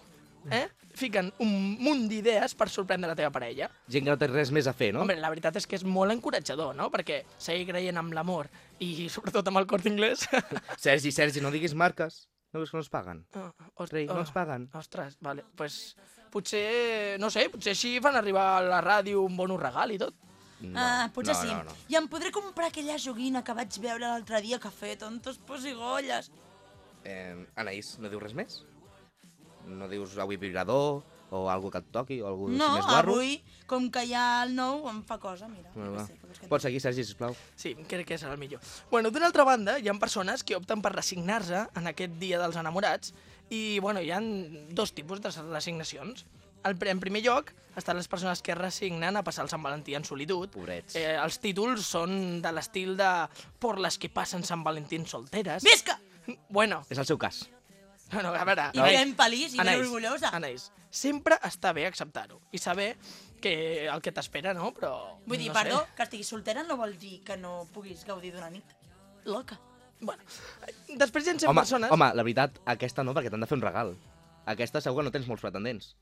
Speaker 10: eh, fiquen un munt d'idees per sorprendre la teva parella.
Speaker 1: Gent que no té res més a fer, no?
Speaker 10: Hombre, la veritat és que és molt encoratjador, no? Perquè seguir creient amb l'amor i sobretot amb el cort inglès...
Speaker 1: Sergi, Sergi, no diguis marques. No veus que no ens paguen?
Speaker 10: Oh, ost-
Speaker 1: Rei, no
Speaker 10: oh,
Speaker 1: ens paguen.
Speaker 10: Ostres, vale, pues, potser, no sé, potser així fan arribar a la ràdio un bon regal i tot.
Speaker 1: No,
Speaker 2: ah, potser
Speaker 1: no,
Speaker 2: sí.
Speaker 1: no, no.
Speaker 2: I em podré comprar aquella joguina que vaig veure l'altre dia que ha fet tontos posigolles.
Speaker 1: Eh, Anaïs, no dius res més? No dius avui vibrador, o algú que et toqui, o algú
Speaker 2: No,
Speaker 1: més guarro?
Speaker 2: avui, com que hi ha el nou, em fa cosa, mira.
Speaker 1: Bueno,
Speaker 2: què sé, que
Speaker 1: Pots seguir, Sergi, sisplau?
Speaker 10: Sí, crec que serà el millor. Bueno, d'una altra banda, hi ha persones que opten per resignar-se en aquest dia dels enamorats i, bueno, hi ha dos tipus de resignacions. El, en primer lloc, estan les persones que es resignen a passar el Sant Valentí en solitud.
Speaker 1: Pobrets.
Speaker 10: Eh, els títols són de l'estil de Por les que passen Sant Valentín solteres.
Speaker 2: Visca!
Speaker 10: Bueno,
Speaker 1: És el seu cas.
Speaker 10: no, no, a veure...
Speaker 2: I
Speaker 10: Anaïs,
Speaker 2: ben feliç i ben
Speaker 10: Anaïs,
Speaker 2: orgullosa.
Speaker 10: Anais, sempre està bé acceptar-ho i saber que el que t'espera, no? Però,
Speaker 2: Vull dir,
Speaker 10: no
Speaker 2: perdó,
Speaker 10: Sé.
Speaker 2: que estiguis soltera no vol dir que no puguis gaudir d'una nit. Loca.
Speaker 10: Bueno, després hi ha 100
Speaker 1: Home,
Speaker 10: persones...
Speaker 1: home, la veritat, aquesta no, perquè t'han de fer un regal. Aquesta segur que no tens molts pretendents.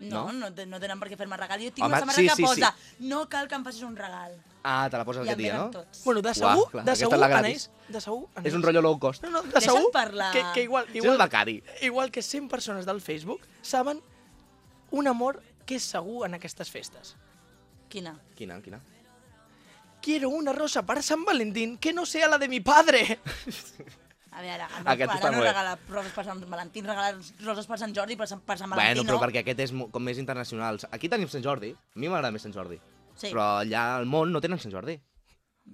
Speaker 2: No,
Speaker 1: No?
Speaker 2: no, te- no tenen per què fer-me regal. Jo tinc
Speaker 1: Home,
Speaker 2: una samarreta
Speaker 1: sí,
Speaker 2: que
Speaker 1: sí,
Speaker 2: posa no cal que em facis un regal.
Speaker 1: Ah, te la poses
Speaker 2: I
Speaker 1: aquest
Speaker 2: em
Speaker 1: dia,
Speaker 2: venen
Speaker 1: no?
Speaker 2: tots.
Speaker 10: Bueno, de
Speaker 1: Uah,
Speaker 10: segur,
Speaker 1: clar,
Speaker 10: de
Speaker 1: aquesta
Speaker 10: segur,
Speaker 1: és la gratis.
Speaker 10: De segur, Anais.
Speaker 1: És un rotllo low cost.
Speaker 10: No, no, de
Speaker 2: Deixa'm
Speaker 10: segur
Speaker 2: parlar.
Speaker 10: que, que igual,
Speaker 1: el
Speaker 10: igual,
Speaker 1: becari.
Speaker 10: igual que 100 persones del Facebook saben un amor que és segur en aquestes festes.
Speaker 2: Quina?
Speaker 1: Quina, quina?
Speaker 10: Quiero una rosa para San Valentín que no sea la de mi padre.
Speaker 2: A veure, el meu
Speaker 1: Aquest
Speaker 2: pare no regala roses per Sant Valentí, regala roses per Sant Jordi, per Sant, per Sant
Speaker 1: Bueno,
Speaker 2: Valentí
Speaker 1: però
Speaker 2: no.
Speaker 1: perquè aquest és mo- com més internacional. Aquí tenim Sant Jordi. A mi m'agrada més Sant Jordi.
Speaker 2: Sí,
Speaker 1: Però allà al món no tenen Sant Jordi.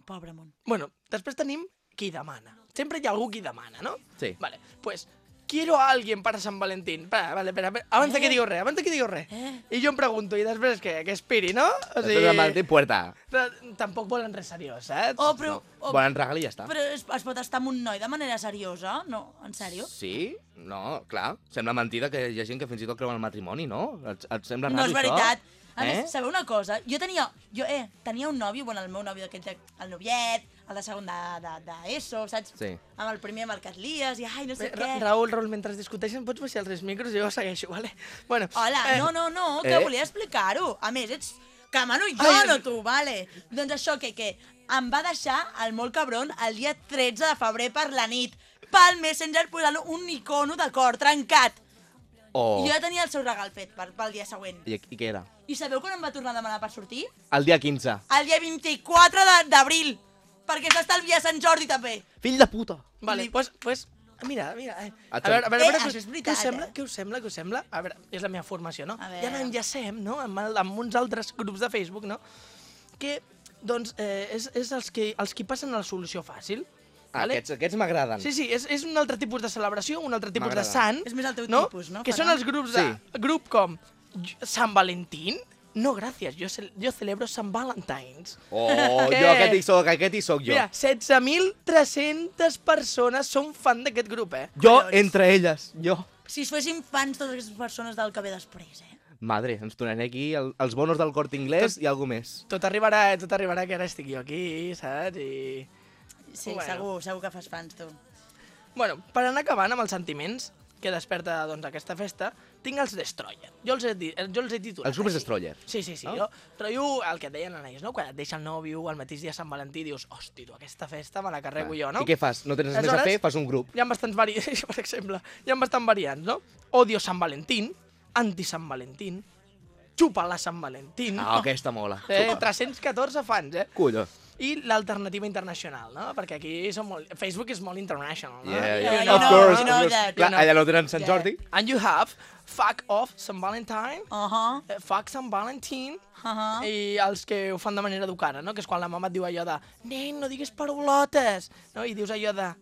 Speaker 2: pobre món.
Speaker 10: Bueno, després tenim qui demana. Sempre hi ha algú qui demana, no?
Speaker 1: Sí.
Speaker 10: Vale, pues quiero a alguien para San Valentín. Espera, vale, espera, espera. Abans de que
Speaker 2: Eh?
Speaker 10: digo res, abans de que digo res.
Speaker 2: Eh?
Speaker 10: I jo em pregunto, i després què? Que espiri, no? O
Speaker 1: Després de Valentí, puerta.
Speaker 10: Però tampoc volen res seriós, saps?
Speaker 2: Oh, però...
Speaker 1: No.
Speaker 2: Oh,
Speaker 1: Volen regal i ja està.
Speaker 2: Però es, es pot estar amb un noi de manera seriosa? No, en sèrio?
Speaker 1: Sí? No, clar. Sembla mentida que hi ha gent que fins i tot creu en el matrimoni, no? Et, et sembla
Speaker 2: No
Speaker 1: raro,
Speaker 2: és
Speaker 1: això?
Speaker 2: veritat. A
Speaker 1: Eh?
Speaker 2: més, sabeu una cosa? Jo tenia, jo, eh, tenia un nòvio, bueno, el meu nòvio d'aquell, el noviet, el de segon d'ESO, de, de ESO, saps?
Speaker 1: Sí.
Speaker 2: Amb el primer amb el Catlies, i ai, no sé
Speaker 10: Bé,
Speaker 2: què.
Speaker 10: Ra Raül, Raül, mentre discuteixen pots baixar els tres micros i jo segueixo, vale? Bueno,
Speaker 2: Hola,
Speaker 10: eh,
Speaker 2: no, no, no, que
Speaker 1: eh.
Speaker 2: volia explicar-ho. A més, ets... Que mano jo,
Speaker 10: Ai,
Speaker 2: no tu, vale. Doncs això, que, que em va deixar el molt cabron el dia 13 de febrer per la nit, pel Messenger posant un icono de cor trencat.
Speaker 1: Oh.
Speaker 2: I jo ja tenia el seu regal fet per, pel dia següent.
Speaker 1: I, I què era?
Speaker 2: I sabeu quan em va tornar a demanar per sortir?
Speaker 1: El dia 15.
Speaker 2: El dia 24 de- d'abril. Perquè s'estalvia Sant Jordi també.
Speaker 1: Fill de puta.
Speaker 10: Vale, pues, pues, mira, mira. Eh. A veure, a veure, a
Speaker 2: Eh,
Speaker 10: veure,
Speaker 2: això
Speaker 10: què, us-
Speaker 2: veritat,
Speaker 10: què us sembla?
Speaker 2: eh?
Speaker 10: Què us sembla? Què us sembla? A veure, és la meva formació, no?
Speaker 2: A
Speaker 10: I
Speaker 2: veure.
Speaker 10: ara enllacem, no?, amb, el, amb uns altres grups de Facebook, no?, que, doncs, eh, és, és els, que, els que passen a la solució fàcil.
Speaker 1: Ah, aquests, aquests m'agraden.
Speaker 10: Sí, sí, és, és un altre tipus de celebració, un altre tipus de sant.
Speaker 2: És més el teu
Speaker 10: no?
Speaker 2: tipus, no,
Speaker 10: Que són
Speaker 2: Ferran?
Speaker 10: els grups de... Grup com Sant Valentín. No, gràcies, jo, ce jo celebro Sant Valentines.
Speaker 1: Oh, jo aquest hi soc, aquest hi soc jo.
Speaker 10: Mira, 16.300 persones són fan d'aquest grup, eh?
Speaker 1: Jo, entre elles, jo.
Speaker 2: Si fossin fans totes aquestes persones del que ve després, eh?
Speaker 1: Madre, ens tornaré aquí el, els bonos del Corte Inglés i algú més.
Speaker 10: Tot arribarà, eh? Tot arribarà que ara estic jo aquí, saps? I...
Speaker 2: Sí,
Speaker 10: Bueno.
Speaker 2: segur, segur que fas fans, tu.
Speaker 10: Bueno, per anar acabant amb els sentiments que desperta doncs, aquesta festa, tinc els Destroyer. Jo els he, di- jo els he titulat.
Speaker 1: Els grups. Destroyer.
Speaker 10: Sí, sí, sí.
Speaker 1: Ah.
Speaker 10: Jo trobo el que et deien a ells, no? Quan et deixa el nòvio al mateix dia de Sant Valentí, dius, hosti, tu, aquesta festa me la carrego jo, no?
Speaker 1: I què fas? No tens res més a
Speaker 10: Aleshores,
Speaker 1: fer? Fas un grup.
Speaker 10: Hi ha bastants variants, per exemple, hi ha bastants variants, no? Odio Sant Valentín, anti-Sant Valentín, xupa-la Sant Valentín...
Speaker 1: Ah, aquesta mola.
Speaker 10: Eh, 314 fans, eh?
Speaker 1: Colló.
Speaker 10: I l'alternativa internacional, no? Perquè aquí som molt... Facebook és molt international, no?
Speaker 1: Yeah,
Speaker 10: You
Speaker 1: yeah.
Speaker 10: know-
Speaker 1: Of course,
Speaker 10: you know
Speaker 1: of course.
Speaker 10: that,
Speaker 1: Clar, allà no tenen Sant Jordi.
Speaker 10: And you have Fuck Off Sant Valentine,
Speaker 2: uh
Speaker 10: -huh. Fuck Sant Valentín,
Speaker 2: uh -huh.
Speaker 10: i els que ho fan de manera educada, no? Que és quan la mama et diu allò de nen, no digues paraulotes, no? I dius allò de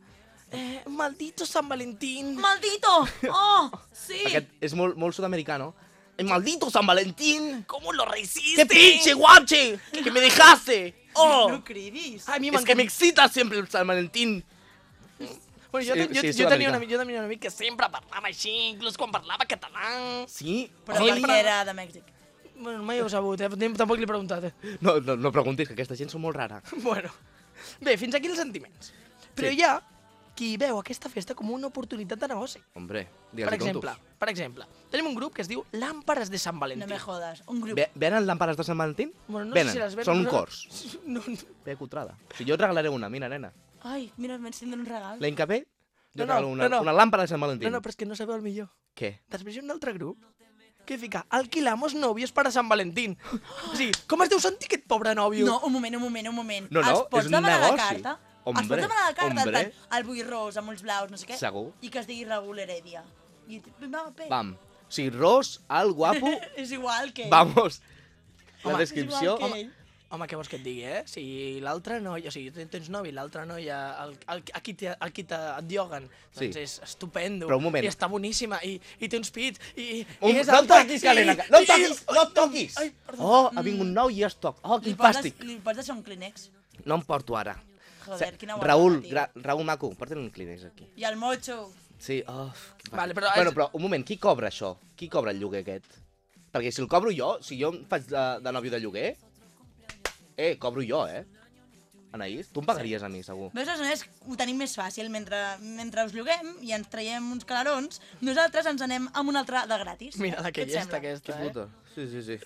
Speaker 10: eh, maldito Sant Valentín.
Speaker 2: Maldito! Oh, sí!
Speaker 1: Aquest és molt, molt sud-americano. El maldito San Valentín.
Speaker 10: ¿Cómo lo resiste?
Speaker 1: ¡Qué pinche guache! ¡Que me dejaste! ¡Oh!
Speaker 10: No
Speaker 2: cridis.
Speaker 10: A mi
Speaker 1: es que me excita siempre el San Valentín.
Speaker 10: Bueno, jo,
Speaker 1: Sí,
Speaker 10: sí, jo,
Speaker 1: sí,
Speaker 10: sí, jo, tenia una, jo tenia un amic que sempre parlava així, inclús quan parlava català.
Speaker 1: Sí?
Speaker 2: Però
Speaker 10: Ell-
Speaker 2: perquè era de Mèxic.
Speaker 10: Bueno, mai ho he sabut, eh? Tampoc li he preguntat, eh?
Speaker 1: No, no, no preguntis, que aquesta gent són molt rara.
Speaker 10: Bueno, bé, fins aquí els sentiments. Però
Speaker 1: Sí.
Speaker 10: hi ha qui veu aquesta festa com una oportunitat de negoci.
Speaker 1: Hombre,
Speaker 10: Per exemple, per exemple, tenim un grup que es diu Làmpares de Sant Valentí.
Speaker 2: No me jodas. Un grup.
Speaker 1: Ve, venen làmpades de Sant Valentín?
Speaker 10: Bueno, no
Speaker 1: venen,
Speaker 10: sé si les ven,
Speaker 1: són
Speaker 10: però-
Speaker 1: cors.
Speaker 10: No, no.
Speaker 1: Bé cutrada. Si jo et regalaré una, mira, nena.
Speaker 2: Ai, mira, m'ens tindre un regal.
Speaker 1: L'any que ve, jo
Speaker 10: No, no,
Speaker 1: regalo una,
Speaker 10: no, no.
Speaker 1: una làmpada de Sant Valentín.
Speaker 10: No, no, però és que no sabeu el millor.
Speaker 1: Què?
Speaker 10: Després hi ha un altre grup que fica Alquilamos novios para San Valentín. O sigui, com es deu sentir aquest pobre nòvio?
Speaker 2: No, un moment, un moment, un moment.
Speaker 1: No, no,
Speaker 2: Els pots
Speaker 1: és un
Speaker 2: demanar la
Speaker 1: negoci.
Speaker 2: carta?
Speaker 1: Hombre,
Speaker 2: Els pots demanar la carta,
Speaker 1: hombre.
Speaker 2: plan, el bull ros, amb ulls blaus, no sé què.
Speaker 1: Segur.
Speaker 2: I que es digui Raúl Heredia. I, va, bé.
Speaker 1: Bam. O sigui, ros, alt, guapo,
Speaker 2: és igual que ell.
Speaker 1: vamos. La
Speaker 10: Home,
Speaker 1: descripció...
Speaker 2: és igual que
Speaker 10: Home,
Speaker 2: ell.
Speaker 10: home, què vols que et digui, eh? Si l'altra noia, o sigui, ten- tens novi, l'altra noia, el, el, aquí, te, aquí te, et dioguen, doncs
Speaker 1: Sí.
Speaker 10: és estupendo.
Speaker 1: Però un moment.
Speaker 10: I està boníssima, i, i té uns pits, i,
Speaker 1: Un,
Speaker 10: i és
Speaker 1: no
Speaker 10: alta,
Speaker 1: toquis,
Speaker 10: i-
Speaker 1: Calena, no em
Speaker 10: i-
Speaker 1: toquis, no em toquis!
Speaker 10: Ai, perdó.
Speaker 1: Oh, ha vingut un nou i es toc. Oh, quin fàstic.
Speaker 2: li pots deixar un clínex.
Speaker 1: No em porto ara.
Speaker 2: Joder, quina guapa,
Speaker 1: Raül,
Speaker 2: tio.
Speaker 1: gra, Raül Maco, porta'm un clínex aquí.
Speaker 2: I el mocho.
Speaker 1: Sí, oh,
Speaker 10: Vale, però
Speaker 1: Bueno, però un moment, qui cobra això? Qui cobra el lloguer aquest? Perquè si el cobro jo, si jo em faig de, de nòvio de lloguer, eh, cobro jo, eh? Anaïs, tu em pagaries a mi, segur.
Speaker 2: Veus, aleshores ho tenim més fàcil. Mentre, mentre us lloguem i ens traiem uns calarons, nosaltres ens anem amb un altre de gratis.
Speaker 10: Mira la que llesta aquesta,
Speaker 1: Que
Speaker 10: eh?
Speaker 1: puta. Sí, sí, sí.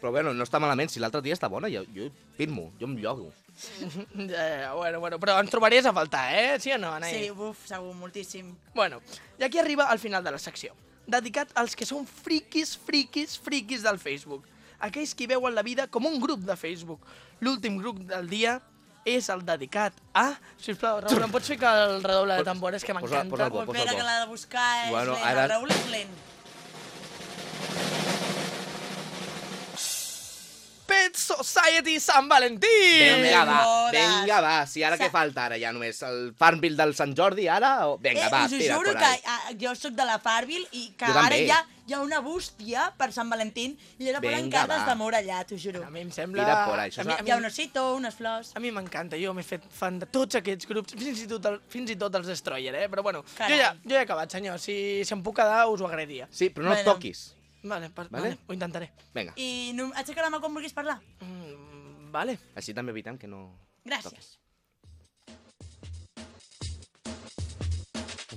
Speaker 1: Però bueno, no està malament. Si l'altre dia està bona, jo, jo firmo, jo em llogo.
Speaker 10: Ja, ja, bueno, bueno, però ens trobaries a faltar, eh? Sí o no, Anaïs?
Speaker 2: Sí, buf, segur, moltíssim.
Speaker 10: Bueno, i aquí arriba al final de la secció, dedicat als que són friquis, friquis, friquis del Facebook. Aquells que veuen la vida com un grup de Facebook. L'últim grup del dia és el dedicat a... Sisplau, Raül, em pots ficar el redoble de tambores, que m'encanta?
Speaker 2: espera, que l'ha de buscar, és
Speaker 1: Bueno,
Speaker 2: lent.
Speaker 1: ara-
Speaker 2: El Raül és lent.
Speaker 10: Pet Society Sant Valentí!
Speaker 1: Vinga, va, vinga, va. Si ara
Speaker 2: Sa-
Speaker 1: què falta ara ja només? El Farmville del Sant Jordi ara? O... Vinga, va,
Speaker 2: us
Speaker 1: tira
Speaker 2: juro que
Speaker 1: ahí.
Speaker 2: ah, jo sóc de la Farville i que
Speaker 1: Jo
Speaker 2: ara
Speaker 1: també.
Speaker 2: ha, hi ha una bústia per Sant Valentín i poden
Speaker 1: Vinga,
Speaker 2: cartes d'amor allà, t'ho juro.
Speaker 10: A mi em sembla...
Speaker 1: Tira por això
Speaker 10: a mi, a
Speaker 2: Hi ha
Speaker 10: mi,
Speaker 2: un osito, unes flors...
Speaker 10: a mi m'encanta, jo m'he fet fan de tots aquests grups, fins i tot, el, fins i tot els Destroyer, eh? Però bueno, jo
Speaker 2: Carai.
Speaker 10: ja, jo ja he acabat, senyor. Si, si em puc quedar, us ho agrairia.
Speaker 1: Sí, però no et
Speaker 2: Bueno.
Speaker 1: toquis.
Speaker 10: Vale, per,
Speaker 1: Vale.
Speaker 10: vale. ho intentaré.
Speaker 1: Vinga,
Speaker 2: I no, aixeca la mà quan vulguis parlar.
Speaker 10: Mm, vale.
Speaker 1: així també evitem que no...
Speaker 2: Gràcies.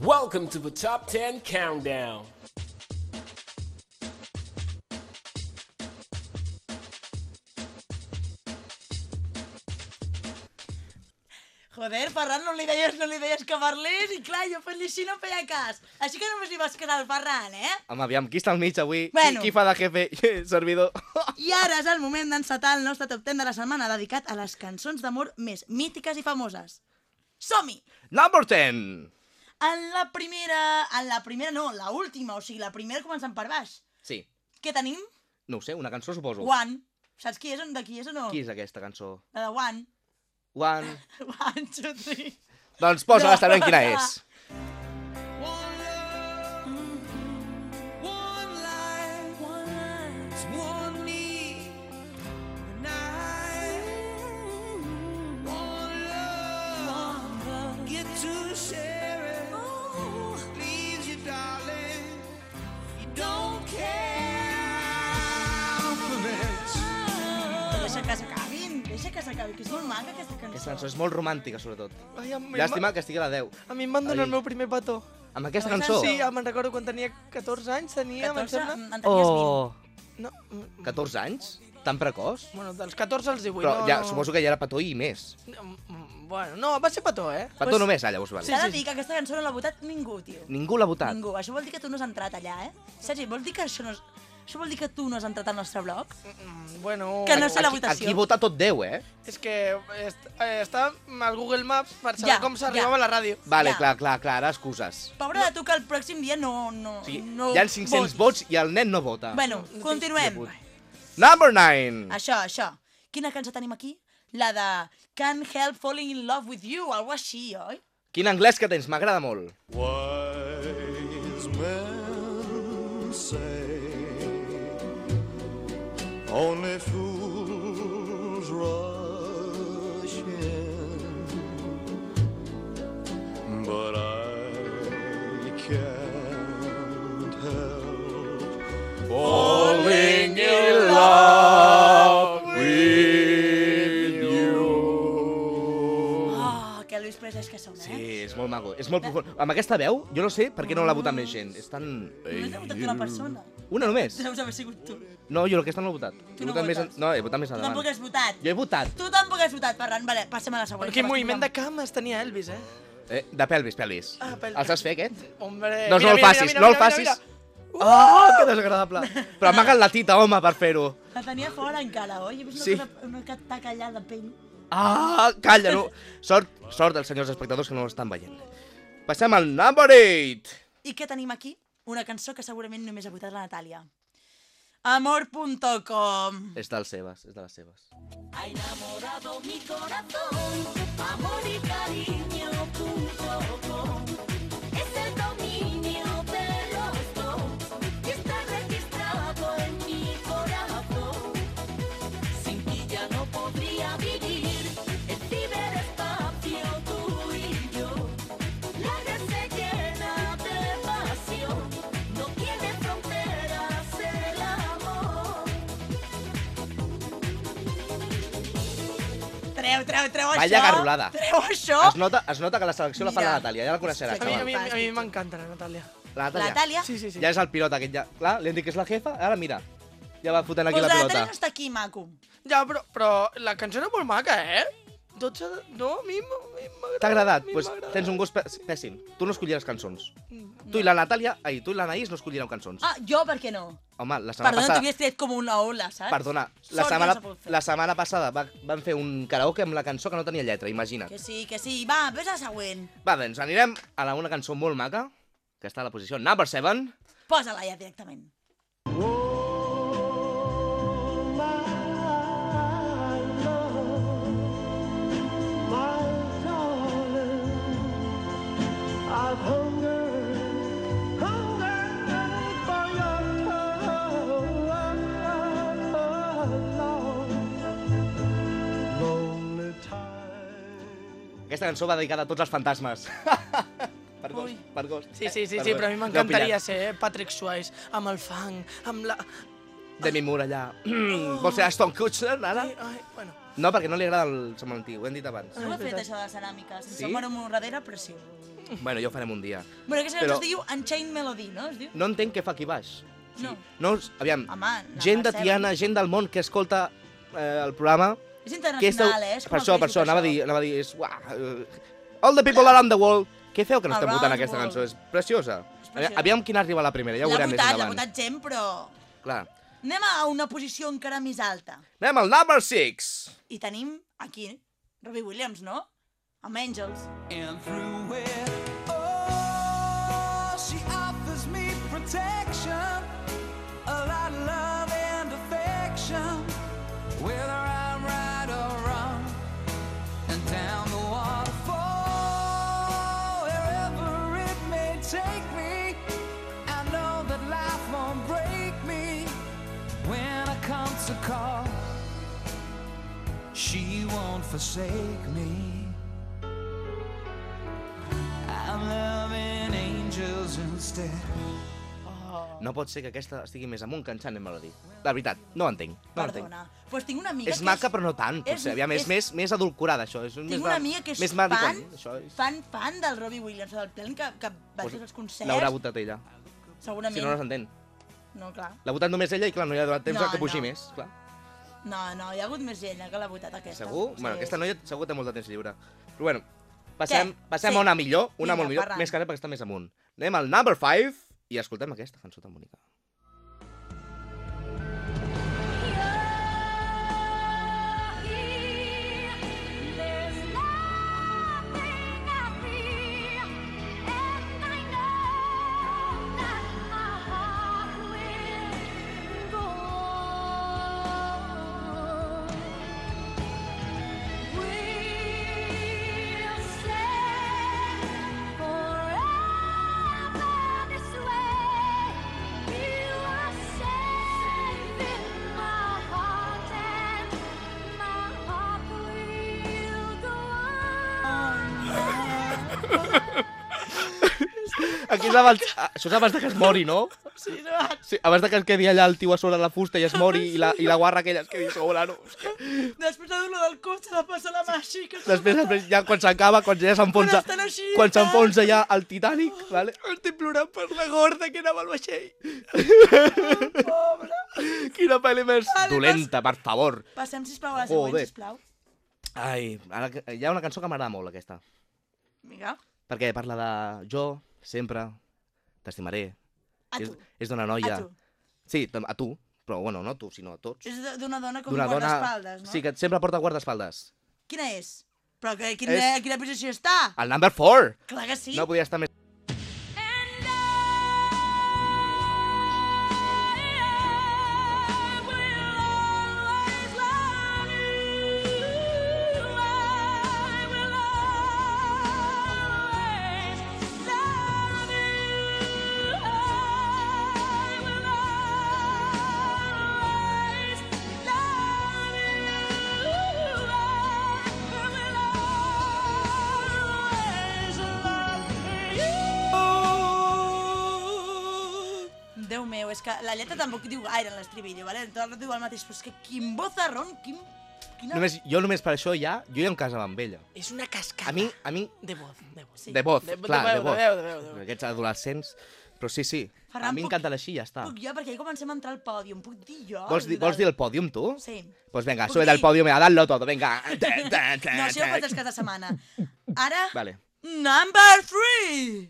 Speaker 4: Welcome to the Top 10 Countdown.
Speaker 2: Joder, Ferran, no li deies, no li deies que parlés i clar, jo fent-li així no feia cas. Així que només li vas quedar al Ferran, eh?
Speaker 1: Home, aviam, qui està al mig avui?
Speaker 2: Bueno.
Speaker 1: Qui, qui fa de jefe? Servidor.
Speaker 2: I ara és el moment d'encetar el nostre top 10 de la setmana dedicat a les cançons d'amor més mítiques i famoses. Som-hi!
Speaker 1: Number 10!
Speaker 2: En la primera... En la primera no, la última, o sigui, la primera començant per baix.
Speaker 1: Sí,
Speaker 2: Què tenim?
Speaker 1: no sé, una cançó suposo.
Speaker 2: One. Saps qui és? De qui és o no?
Speaker 1: Qui és aquesta cançó?
Speaker 2: La de One.
Speaker 1: One...
Speaker 2: One, two, three.
Speaker 1: Doncs posa-la,
Speaker 2: No,
Speaker 1: sabrem quina és.
Speaker 2: Deixa que s'acabin, deixa que s'acabi, que és molt maca aquesta
Speaker 1: Aquesta
Speaker 2: cançó.
Speaker 1: és molt romàntica, sobretot.
Speaker 10: Ai, em-
Speaker 1: Llàstima que estigui a la 10.
Speaker 10: A mi em van donar
Speaker 1: Ai.
Speaker 10: el meu primer petó.
Speaker 1: Amb aquesta cançó?
Speaker 10: Sí, me'n recordo quan tenia 14 anys, tenia, em
Speaker 2: 14,
Speaker 10: sembla...
Speaker 2: en tenies
Speaker 1: Oh,
Speaker 10: No,
Speaker 1: 14 anys? Tan precoç?
Speaker 10: bueno, dels 14 als 18.
Speaker 1: Però
Speaker 10: no,
Speaker 1: ja,
Speaker 10: no.
Speaker 1: suposo que ja era petó i més.
Speaker 10: Mm, Bueno, no, va ser petó, eh?
Speaker 1: Petó
Speaker 2: Pues-
Speaker 1: només, ah, llavors, vale.
Speaker 2: S'ha de dir que aquesta cançó no l'ha votat ningú, tio.
Speaker 1: Ningú l'ha votat.
Speaker 2: Ningú. Això vol dir que tu no has entrat allà, eh? Sergi, vol dir que això no és... Això vol dir que tu no has entrat al nostre blog?
Speaker 10: Mm, Bueno...
Speaker 2: Que no sé la
Speaker 1: Aquí,
Speaker 2: votació.
Speaker 1: aquí vota tot 10, eh?
Speaker 10: És que est eh, està al Google Maps per saber
Speaker 2: Ja,
Speaker 10: com s'arribava
Speaker 2: ja.
Speaker 10: a la ràdio.
Speaker 1: Vale,
Speaker 2: Ja.
Speaker 1: clar, clar, clar, ara excuses.
Speaker 2: Pobre de tu que el pròxim dia no... no,
Speaker 1: O sigui,
Speaker 2: no
Speaker 1: hi ha 500 vots i el nen no vota.
Speaker 2: Bueno, continuem.
Speaker 1: Number 9!
Speaker 2: Això, això. Quina cançó tenim aquí? La de Can't Help Falling in Love with You, algo així, oi?
Speaker 1: Quin anglès que tens, m'agrada molt.
Speaker 5: Wise men say only fools rush in, but I can't help falling in love with you.
Speaker 2: Oh, que Luis Presley és que som, eh?
Speaker 1: Sí, és molt maco. És molt profund. Amb aquesta veu, jo no sé per què no l'ha votat més gent. És tan...
Speaker 2: Només ha votat una persona.
Speaker 1: Una només?
Speaker 2: Deus haver sigut tu.
Speaker 1: No, jo aquesta no l'he votat.
Speaker 2: Tu
Speaker 1: He
Speaker 2: no
Speaker 1: votat més,
Speaker 2: votes?
Speaker 1: en- no, he votat més
Speaker 2: Tu
Speaker 1: endavant.
Speaker 2: tampoc has votat.
Speaker 1: Jo he votat.
Speaker 2: Tu tampoc has votat, Ferran. Vale, passem a la següent.
Speaker 10: Però quin moviment de cames tenia Elvis, eh?
Speaker 1: Eh, de pelvis, pelvis.
Speaker 10: Ah, pel-
Speaker 1: El saps fer, aquest?
Speaker 10: Hombre,
Speaker 1: Doncs no el facis, no el facis. Oh, que desagradable. Però amaga't la tita, home, per fer-ho.
Speaker 2: La tenia fora encara, oi? He vist una
Speaker 1: Sí.
Speaker 2: cosa, una taca allà de pell.
Speaker 1: Ah, calla, no. Sort, sort dels senyors espectadors que no l'estan veient. Passem al number 8.
Speaker 2: I què tenim aquí? Una cançó que segurament només ha votat la Natàlia. Amor.com
Speaker 1: És dels seves, és de les seves.
Speaker 4: Ha enamorado mi corazón, amor y cariño.com. Es
Speaker 2: Treu, treu, això.
Speaker 1: Vaya garrulada.
Speaker 2: Treu això.
Speaker 1: Es nota, es nota que la selecció la fa la
Speaker 2: Mira.
Speaker 1: Natàlia, ja la coneixeràs,
Speaker 10: A mi, a
Speaker 1: xaval.
Speaker 10: mi, a mi m'encanta la Natàlia.
Speaker 1: La Natàlia.
Speaker 2: Natàlia?
Speaker 10: Sí, sí, sí.
Speaker 1: Ja és el pilot aquest, ja. Clar, li hem dit que és la jefa, ara mira. Ja va fotent aquí
Speaker 2: Pues
Speaker 1: la
Speaker 2: la
Speaker 1: pilota.
Speaker 2: Natàlia no està aquí, maco.
Speaker 10: Ja, però, però la cançó era molt maca, eh? 12 de... No, a mi m'agrada.
Speaker 1: T'ha agradat? Doncs pues tens un gust pè- pèssim. Tu no escolliràs cançons. Tu i la Natàlia, ai, tu i l'Anaïs no escollireu cançons.
Speaker 2: Ah, jo per què no?
Speaker 1: Home, la setmana
Speaker 2: Perdona,
Speaker 1: passada...
Speaker 2: t'havies tret com una ola, saps?
Speaker 1: Perdona, la
Speaker 2: Sort
Speaker 1: setmana,
Speaker 2: no
Speaker 1: la setmana passada va, van fer un karaoke amb la cançó que no tenia lletra, imagina't.
Speaker 2: Que sí, que sí. Va, ves a la següent.
Speaker 1: Va, doncs anirem a la, una cançó molt maca, que està a la posició number 7.
Speaker 2: Posa-la ja directament.
Speaker 1: Aquesta cançó va dedicada a tots els fantasmes. per
Speaker 2: Ui.
Speaker 1: gos, per gos.
Speaker 10: Sí, sí, sí,
Speaker 1: Per
Speaker 10: sí,
Speaker 1: gos.
Speaker 10: però a mi m'encantaria ser eh, Patrick Swayze, amb el fang, amb la...
Speaker 1: Demi Moore allà. Vols ser Aston Kutcher, ara?
Speaker 10: Ai, ai, bueno.
Speaker 1: No, perquè no li agrada el Sant Valentí, ho hem dit abans.
Speaker 2: No ho he fet, això de la ceràmica. Sense
Speaker 1: Sí?
Speaker 2: sí? un darrere, però sí.
Speaker 1: Bueno, ja ho farem un dia.
Speaker 2: Bueno, aquesta
Speaker 1: Però-
Speaker 2: es diu Unchained Melody, no? Es diu?
Speaker 1: No entenc què fa aquí baix.
Speaker 2: No.
Speaker 1: No, aviam,
Speaker 2: Home,
Speaker 1: gent de Tiana, gent del món que escolta eh, el programa,
Speaker 2: És internacional, eh? És
Speaker 1: per això, per això, anava a dir, anava a dir, és... Uah, uh, all the people around the world. Què feu que no estem votant aquesta cançó? És preciosa.
Speaker 2: preciosa.
Speaker 1: Aviam quina arriba la primera, ja ho veurem més
Speaker 2: votat, l'ha
Speaker 1: endavant.
Speaker 2: votat gent, però...
Speaker 1: Clar.
Speaker 2: Anem a una posició encara més alta.
Speaker 1: Anem al number 6.
Speaker 2: I tenim aquí Robbie Williams, no? Amb Angels.
Speaker 3: And through it, forsake me. I'm loving angels instead.
Speaker 1: No pot ser que aquesta estigui més amunt que en Channel Melody. La veritat, no ho entenc. No entenc.
Speaker 2: Perdona. Doncs pues tinc una amiga
Speaker 1: És
Speaker 2: que
Speaker 1: maca,
Speaker 2: és...
Speaker 1: però no tant, potser. Aviam, és,
Speaker 2: és-
Speaker 1: més, més adulcorada, això. És més
Speaker 2: Tinc
Speaker 1: de-
Speaker 2: una amiga que és
Speaker 1: més
Speaker 2: fan,
Speaker 1: Això és...
Speaker 2: fan, fan del Robbie Williams, del plen que, que va
Speaker 1: Pues
Speaker 2: fer els concerts.
Speaker 1: L'haurà votat ella.
Speaker 2: Segurament.
Speaker 1: Si no, no s'entén.
Speaker 2: No, clar.
Speaker 1: L'ha votat només ella i, clar, no hi ha donat temps
Speaker 2: No,
Speaker 1: a que pugi
Speaker 2: no.
Speaker 1: més. Clar.
Speaker 2: No, no, hi ha hagut més gent eh, que l'ha votat aquesta.
Speaker 1: Segur?
Speaker 2: Sí,
Speaker 1: bueno, aquesta noia segur té molt de temps lliure. Però bueno, passem,
Speaker 2: Què?
Speaker 1: passem
Speaker 2: Sí.
Speaker 1: a una millor, una
Speaker 2: Vinga,
Speaker 1: molt millor,
Speaker 2: parlant.
Speaker 1: més que res perquè està més amunt. Anem al number 5 i escoltem aquesta cançó tan bonica. És abans, ah, això és abans de que es mori, no?
Speaker 2: Sí, no.
Speaker 1: Sí, abans de que es quedi allà el tio a sobre la fusta i es mori i la, i la guarra aquella es quedi sobre, no?
Speaker 2: Després de dur-lo del cotxe, de passar la mà així. Que
Speaker 1: Després, després ja quan s'acaba, quan ja s'enfonsa,
Speaker 2: Quan
Speaker 1: s'enfonsa ja el Titanic, vale?
Speaker 10: Estic plorant per la gorda que anava al vaixell.
Speaker 1: Quina pel·li més
Speaker 2: Vale,
Speaker 1: dolenta, per favor.
Speaker 2: Passem, sisplau, a la següent,
Speaker 1: Joder.
Speaker 2: sisplau.
Speaker 1: Ai, ara, hi ha una cançó que m'agrada molt, aquesta.
Speaker 2: Vinga.
Speaker 1: Perquè parla de jo, sempre, t'estimaré. És, és d'una noia.
Speaker 2: A tu.
Speaker 1: Sí, a tu, però bueno, no a tu, sinó a tots.
Speaker 2: És d'una dona com
Speaker 1: D'una
Speaker 2: guardaespaldes, no?
Speaker 1: Sí, que sempre porta guardaespaldes.
Speaker 2: Quina és? Però que, quina,
Speaker 1: És-
Speaker 2: quina posició està?
Speaker 1: El number 4!
Speaker 2: Clar que sí.
Speaker 1: No podia estar més...
Speaker 2: lletra tampoc diu gaire en l'estribillo, ¿vale? Tot el rato diu el mateix, però és que quin bozarrón, quin... Quina...
Speaker 1: Només, jo només per això ja, jo ja em casava amb ella.
Speaker 10: És una cascada.
Speaker 1: A mi, a mi...
Speaker 10: De voz, de voz.
Speaker 1: De voz,
Speaker 10: De- de
Speaker 1: clar, de,
Speaker 10: veu, de
Speaker 1: voz.
Speaker 10: veu, de veu, de veu.
Speaker 1: Aquests adolescents... Però sí, sí.
Speaker 2: Ferran,
Speaker 1: a mi
Speaker 2: puc-
Speaker 1: m'encanta l'així, ja està.
Speaker 2: Puc jo, perquè ahí comencem a entrar al pòdium. Puc dir jo?
Speaker 1: Vols dir,
Speaker 2: el
Speaker 1: vols dir el pòdium, tu?
Speaker 2: Sí.
Speaker 1: Pues venga, sube del pòdium a darlo todo, venga.
Speaker 2: No, això ho faig els cada setmana. Ara,
Speaker 1: Vale.
Speaker 2: number three!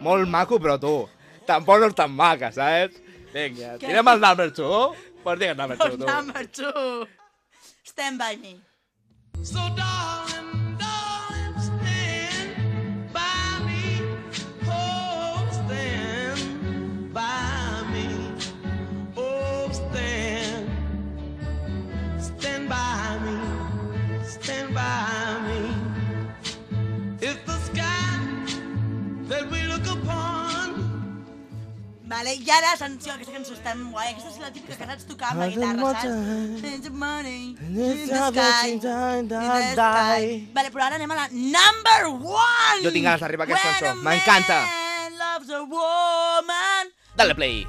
Speaker 1: Molt maco, però tu. Tampoc no és tan maca, saps? Vinga,
Speaker 2: Què?
Speaker 1: tirem el number 2. Pues digues number 2, tu.
Speaker 2: Number two. Stand by me.
Speaker 3: So
Speaker 2: Vale, i ara, atenció, aquesta cançó és tan guai. Aquesta és la típica que saps tocar amb la guitarra, saps? In the money, in the sky, in the sky. Vale, però ara anem a la number one!
Speaker 1: Jo tinc ganes d'arribar a aquesta
Speaker 2: When
Speaker 1: cançó.
Speaker 2: a
Speaker 1: M'encanta.
Speaker 2: man loves a woman.
Speaker 1: Dale play.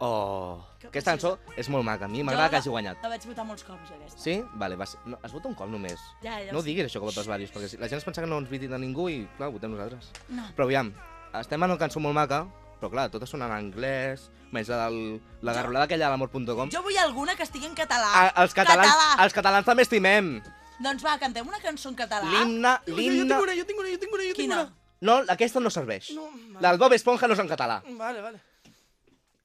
Speaker 1: Oh, aquesta cançó és molt maca. A mi m'agrada que hagi guanyat.
Speaker 10: La vaig votar molts cops, aquesta.
Speaker 1: Sí? Vale, va ser... no, es vota un cop només.
Speaker 10: Ja, ja
Speaker 1: no
Speaker 10: ho
Speaker 1: diguis això que votes diversos, perquè la gent es pensa que no ens viti de ningú i, clar, votem nosaltres.
Speaker 10: No.
Speaker 1: Però aviam, estem en una cançó molt maca, però clar, totes són en anglès, menys la, del, la garrolada aquella a l'amor.com.
Speaker 10: Jo vull alguna que estigui en català.
Speaker 1: Ah, els, catalans,
Speaker 10: Català.
Speaker 1: els catalans també estimem.
Speaker 10: Doncs va, cantem una cançó en català.
Speaker 1: L'himne,
Speaker 12: Jo, jo
Speaker 1: l'himne...
Speaker 12: tinc una, jo tinc una, jo tinc una, jo tinc
Speaker 10: Quina?
Speaker 12: una.
Speaker 1: No, aquesta no serveix.
Speaker 12: No,
Speaker 1: La del Bob Esponja no és en català.
Speaker 12: Vale, vale.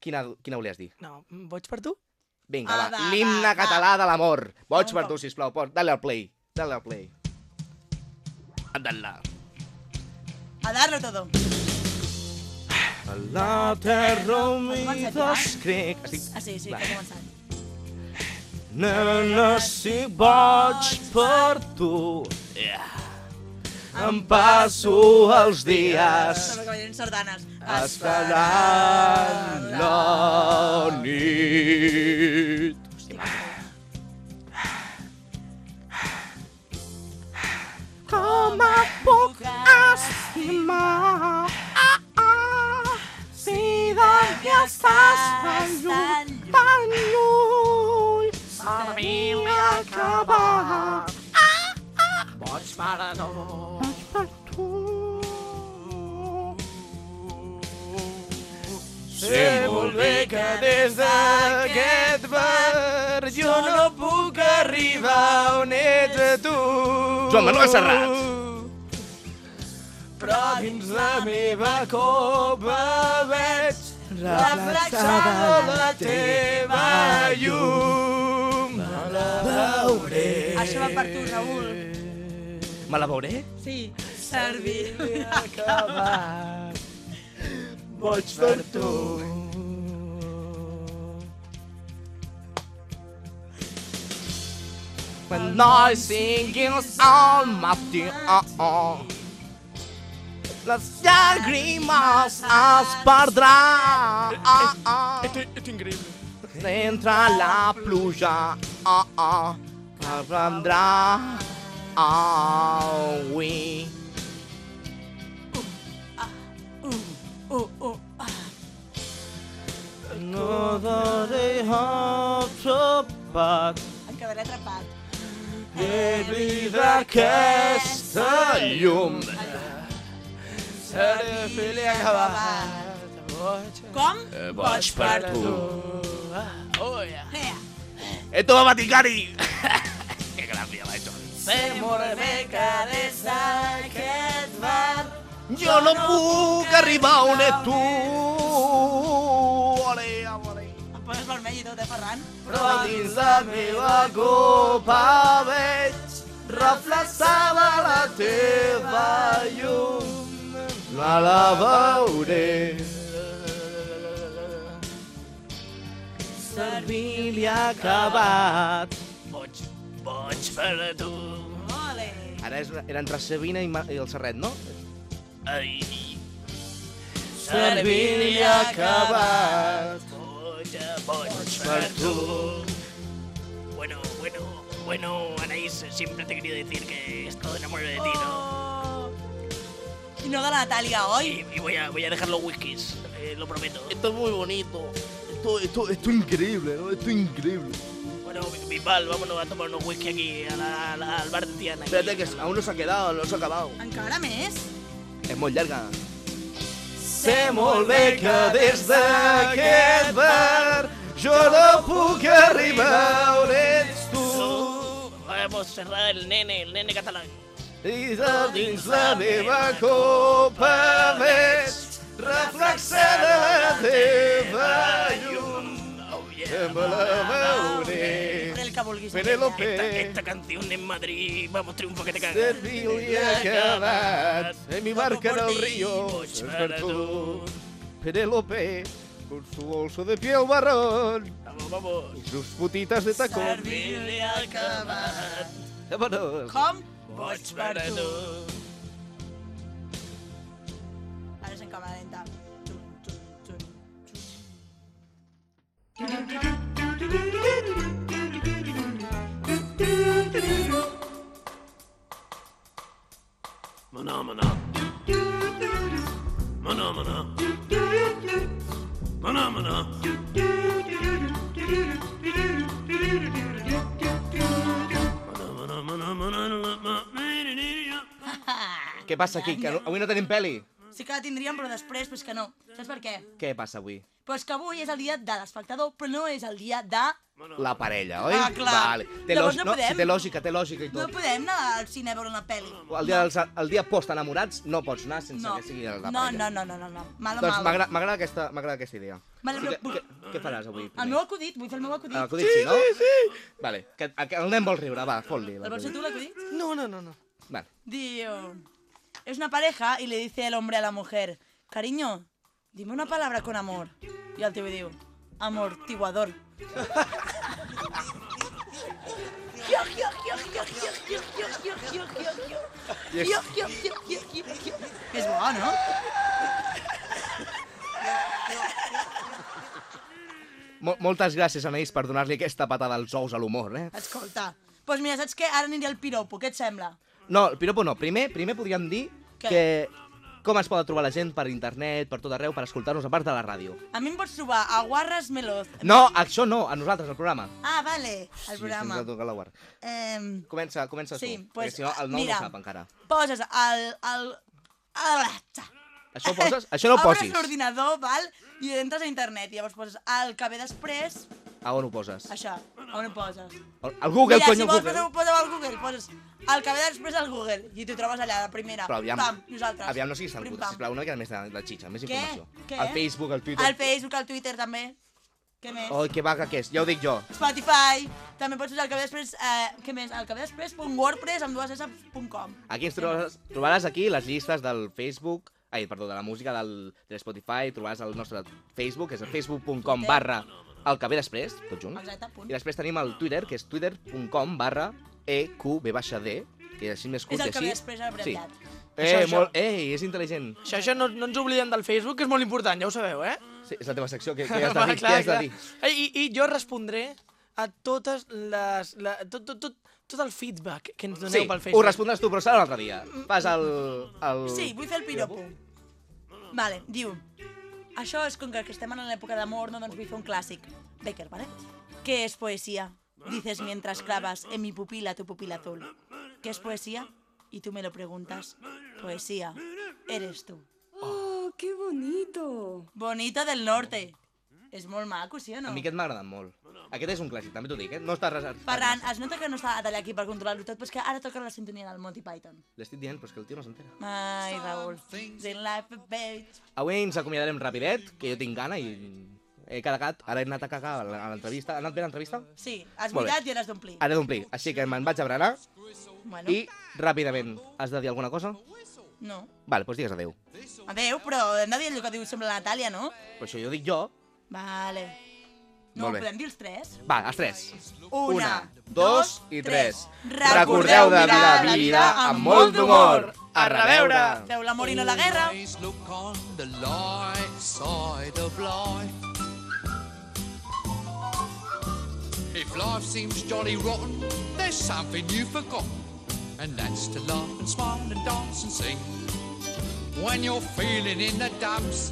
Speaker 1: Quina, quina volies dir?
Speaker 12: No, boig per tu?
Speaker 1: Vinga,
Speaker 12: Ah,
Speaker 1: va. L'himne català de l'amor. Boig per tu, sisplau. Pot, dale al play. Dale al play. Andala.
Speaker 10: A darlo todo.
Speaker 1: A la terra
Speaker 10: començat ja?
Speaker 1: escric... Estic...
Speaker 10: Ah, sí, sí, que ha començat.
Speaker 1: Nena, si boig per tu. Yeah. Em passo els dies esperant la nit. Com et puc estimar? Ah, ah, si de mi estàs tan lluny, tan lluny, per mi m'ha acabat.
Speaker 12: Boig per
Speaker 2: Sé molt bé que des d'aquest bar jo no puc arribar on ets tu.
Speaker 1: Joan Manuel Serrat.
Speaker 2: Però dins la meva copa veig reflexada la teva llum. Me la veuré.
Speaker 10: Això va per tu, Raül.
Speaker 1: Me la veuré?
Speaker 10: Sí. Servir.
Speaker 2: acabat. Boig per tu.
Speaker 1: When I sing is on my oh. Les llàgrimes es perdran. Ah, ah.
Speaker 12: És increïble.
Speaker 1: Entre la pluja ah, ah, que
Speaker 10: Uh, uh, ah.
Speaker 2: No daré atrapat
Speaker 10: Em quedaré atrapat.
Speaker 2: Baby d'aquesta llum. Seré fill acabat. Boig.
Speaker 10: Com?
Speaker 1: Boig per tu.
Speaker 12: Oh, yeah.
Speaker 10: Ea.
Speaker 1: Esto va Vaticani. Qué gràcia.
Speaker 10: Sé molt bé que des d'aquest bar
Speaker 1: Jo no puc arribar on ets tu. Ole, ole.
Speaker 10: em poses vermell i tot, eh, Ferran?
Speaker 2: Però dins la meva copa veig reflexada la teva llum. Me la veuré. Servir-li acabat.
Speaker 12: Boig, boig per tu.
Speaker 10: Ole.
Speaker 1: Ara és, era entre Sabina i, Ma- i el Serret, no?
Speaker 12: Boig
Speaker 2: Per tu.
Speaker 12: Bueno, bueno, bueno, Anaís, siempre te he querido decir que estoy enamorado de ti, ¿no?
Speaker 10: I no de la Natàlia, oi?
Speaker 12: Y, y voy, a, voy a dejar los whiskies, eh, lo prometo.
Speaker 1: Esto es muy bonito. Esto, esto, esto es increíble, ¿no? Esto es increíble.
Speaker 12: Bueno, Bisbal, vámonos a tomar unos whisky aquí a la- a la- al bar de Tiana. aquí.
Speaker 1: Espérate, que aún no s'ha quedat, no s'ha acabat.
Speaker 10: Encara més?
Speaker 1: És molt llarga.
Speaker 2: Sé molt bé que des d'aquest bar jo no puc arribar on ets tu.
Speaker 12: Vamos cerrar el nene, el nene catalán.
Speaker 2: I de dins la meva copa veig reflexada la teva llum. Que me la veuré.
Speaker 10: cabolguis.
Speaker 2: Penélope.
Speaker 12: Esta, esta canción en Madrid, vamos, triunfo que te cagas.
Speaker 2: De río y acabat, en mi barca en el río, tú. Penélope, con su bolso de piel marrón.
Speaker 12: Vamos, vamos.
Speaker 2: Sus putitas de tacón.
Speaker 12: Servil i acabat.
Speaker 2: Vámonos.
Speaker 10: Com?
Speaker 12: Boig per a tu.
Speaker 10: Ara en lenta. Manamana. Manamana. Manamana.
Speaker 1: Què passa, Kika? Avui no tenim?
Speaker 2: Sí que la tindríem, però després, pues que no. Saps per què?
Speaker 1: Què passa avui?
Speaker 2: Pues que avui és el dia de l'espectador, però no és el dia de...
Speaker 1: La parella, oi?
Speaker 2: Ah, clar.
Speaker 1: Vale. Té,
Speaker 2: Llavors no
Speaker 1: no,
Speaker 2: podem.
Speaker 1: sí, té lògica, té lògica i
Speaker 2: No
Speaker 1: tot.
Speaker 2: podem anar al cine a veure una pel·li.
Speaker 1: El dia, dels, el dia post-enamorats no pots anar sense
Speaker 2: No.
Speaker 1: que sigui la
Speaker 2: No,
Speaker 1: parella.
Speaker 2: no, no, no, no, no. Malo,
Speaker 1: Doncs
Speaker 2: malo.
Speaker 1: m'agrada m'agrada aquesta, m'agrada aquesta idea.
Speaker 2: Vale, però-
Speaker 1: què, què, què faràs avui?
Speaker 2: El meu acudit, vull fer el meu acudit.
Speaker 1: L'acudit sí, no? Sí, sí. Vale, que, que el nen vol riure, va, fot-li.
Speaker 2: ¿El vols fer tu l'acudit?
Speaker 10: No, no, no, no.
Speaker 1: Vale.
Speaker 2: Digo, es una pareja y le dice el hombre a la mujer, cariño, dime una palabra con amor. Y al tío digo, amortiguador. És bo, no?
Speaker 1: Mo moltes gràcies, Anaïs, per donar-li aquesta patada als ous a l'humor, eh?
Speaker 2: Escolta, doncs pues mira, saps què? Ara aniré al piropo, què et sembla?
Speaker 1: No, el piropo no. Primer, primer podríem dir
Speaker 2: Què?
Speaker 1: que com es poden trobar la gent per internet, per tot arreu, per escoltar-nos a part de la ràdio.
Speaker 2: A mi em pots trobar a Guarres Meloz.
Speaker 1: No, això no, a nosaltres, al programa.
Speaker 2: Ah, vale, el programa.
Speaker 1: Sí, la guarda.
Speaker 2: Eh,
Speaker 1: Comença, comença
Speaker 2: Sí,
Speaker 1: tu,
Speaker 2: pues,
Speaker 1: perquè si no el nou
Speaker 2: mira.
Speaker 1: no sap encara.
Speaker 2: poses el... el... el...
Speaker 1: Això ho poses? Això no ho
Speaker 2: Obres
Speaker 1: posis.
Speaker 2: l'ordinador, val? I entres a internet i llavors poses el que ve després,
Speaker 1: A on ho poses?
Speaker 2: això, on ho poses?
Speaker 1: Al al Google,
Speaker 2: Mira,
Speaker 1: conyo,
Speaker 2: si vols
Speaker 1: Google.
Speaker 2: posar al Google, poses el que ve després al Google i t'ho trobes allà, la primera.
Speaker 1: Però aviam,
Speaker 2: Pam, nosaltres.
Speaker 1: aviam, no siguis tan puta, sisplau, una mica més de, de xitxa, més
Speaker 2: Què?
Speaker 1: informació.
Speaker 2: Què?
Speaker 1: Al Facebook, al Twitter.
Speaker 2: Al Facebook, al Twitter també. Què més?
Speaker 1: Oh, que vaga que és, ja ho dic jo.
Speaker 2: Spotify, també pots posar el que ve després, eh, què més? El que ve després, punt .wordpress amb dues s.com.
Speaker 1: Aquí ens trobaràs, trobaràs aquí les llistes del Facebook, ai, perdó, de la música del, de Spotify, trobaràs el nostre Facebook, que és el facebook.com barra el que ve després, tot junt.
Speaker 2: Exacte, punt.
Speaker 1: I després tenim el Twitter, que és twitter.com barra EQB-D, que és així més curt
Speaker 2: És el que ve després abreviat.
Speaker 1: Eh,
Speaker 10: Això, això.
Speaker 1: molt, ei, és intel·ligent.
Speaker 10: Això, això no, no ens oblidem del Facebook, que és molt important, ja ho sabeu, eh?
Speaker 1: Sí, és la teva secció, què, què has de
Speaker 10: Va,
Speaker 1: dir?
Speaker 10: clar,
Speaker 1: has de dir?
Speaker 10: I, I jo respondré a totes les... La, tot, tot, tot, tot el feedback que ens doneu
Speaker 1: Sí,
Speaker 10: pel
Speaker 1: ho
Speaker 10: Facebook.
Speaker 1: respondràs tu, però serà un altre dia. Fas el... el...
Speaker 2: Sí, vull fer el piropo. Vale, diu... Això és com que estem en l'època d'amor, no? Doncs vull fer un clàssic. Becker, ¿vale? ¿Qué es poesía? Dices mientras clavas en mi pupila tu pupila azul. ¿Qué es poesía? Y tú me lo preguntas. Poesía. Eres tú.
Speaker 13: ¡Oh, qué bonito!
Speaker 2: Bonito del norte. És molt maco, sí o no?
Speaker 1: A mi aquest m'ha agradat molt. Aquest és un clàssic, també t'ho dic, eh? No està res...
Speaker 2: Ferran, es nota que no està allà aquí per controlar-ho tot, però és que ara toca la sintonia del Monty Python.
Speaker 1: L'estic dient, però és que el tio no s'entera.
Speaker 2: Ai, Raül. In life, babe.
Speaker 1: Avui ens acomiadarem rapidet, que jo tinc gana i he cagat. Ara he anat a cagar a l'entrevista. Ha anat bé l'entrevista?
Speaker 2: Sí, has buidat i ara has d'omplir.
Speaker 1: Ara he d'omplir, així que me'n vaig a berenar
Speaker 2: Bueno,
Speaker 1: i ràpidament has de dir alguna cosa?
Speaker 2: no.
Speaker 1: Vale, doncs digues adeu.
Speaker 2: Adéu, però hem de dir allò que diu sempre la Natàlia, no?
Speaker 1: Però això jo dic jo.
Speaker 2: Vale. No,
Speaker 1: Molt bé.
Speaker 2: podem dir els tres?
Speaker 1: Va, els tres.
Speaker 2: Una,
Speaker 1: dos i tres.
Speaker 2: Recordeu
Speaker 1: Recordeu de
Speaker 2: mirar la
Speaker 1: la vida
Speaker 2: vida
Speaker 1: amb molt d'humor.
Speaker 2: d'humor.
Speaker 1: A reveure.
Speaker 2: Feu l'amor i no la guerra.
Speaker 14: Always look on the light side of life. If life seems jolly rotten, there's something you've forgotten, and that's to laugh and smile and dance and sing. When you're feeling in the dumps,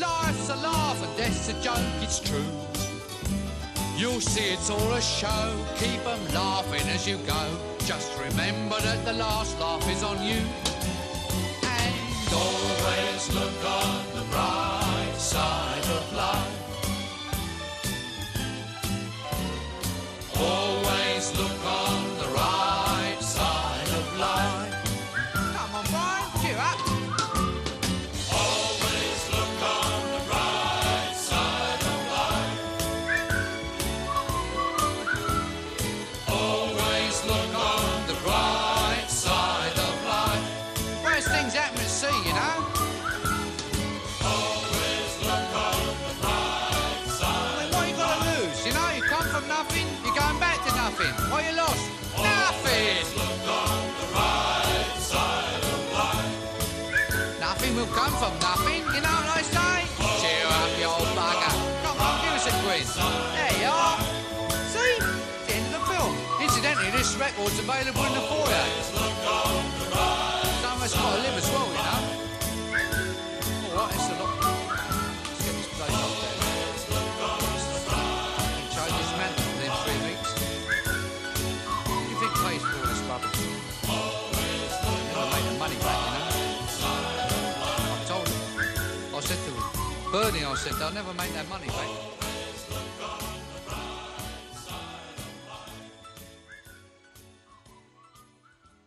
Speaker 14: Life's a laugh and death's a joke, it's true. You'll see it's all a show, keep 'em laughing as you go. Just remember that the last laugh is on you. And always look on this available in the foyer. Some of us got to live as well, you know. All right, it's a lot. Let's get this place up there. Change this mantle within three weeks. What do you think pays for all this rubbish? Never made the money back, you know. I told him. I said to him, Bernie, I said, they'll never make that money back.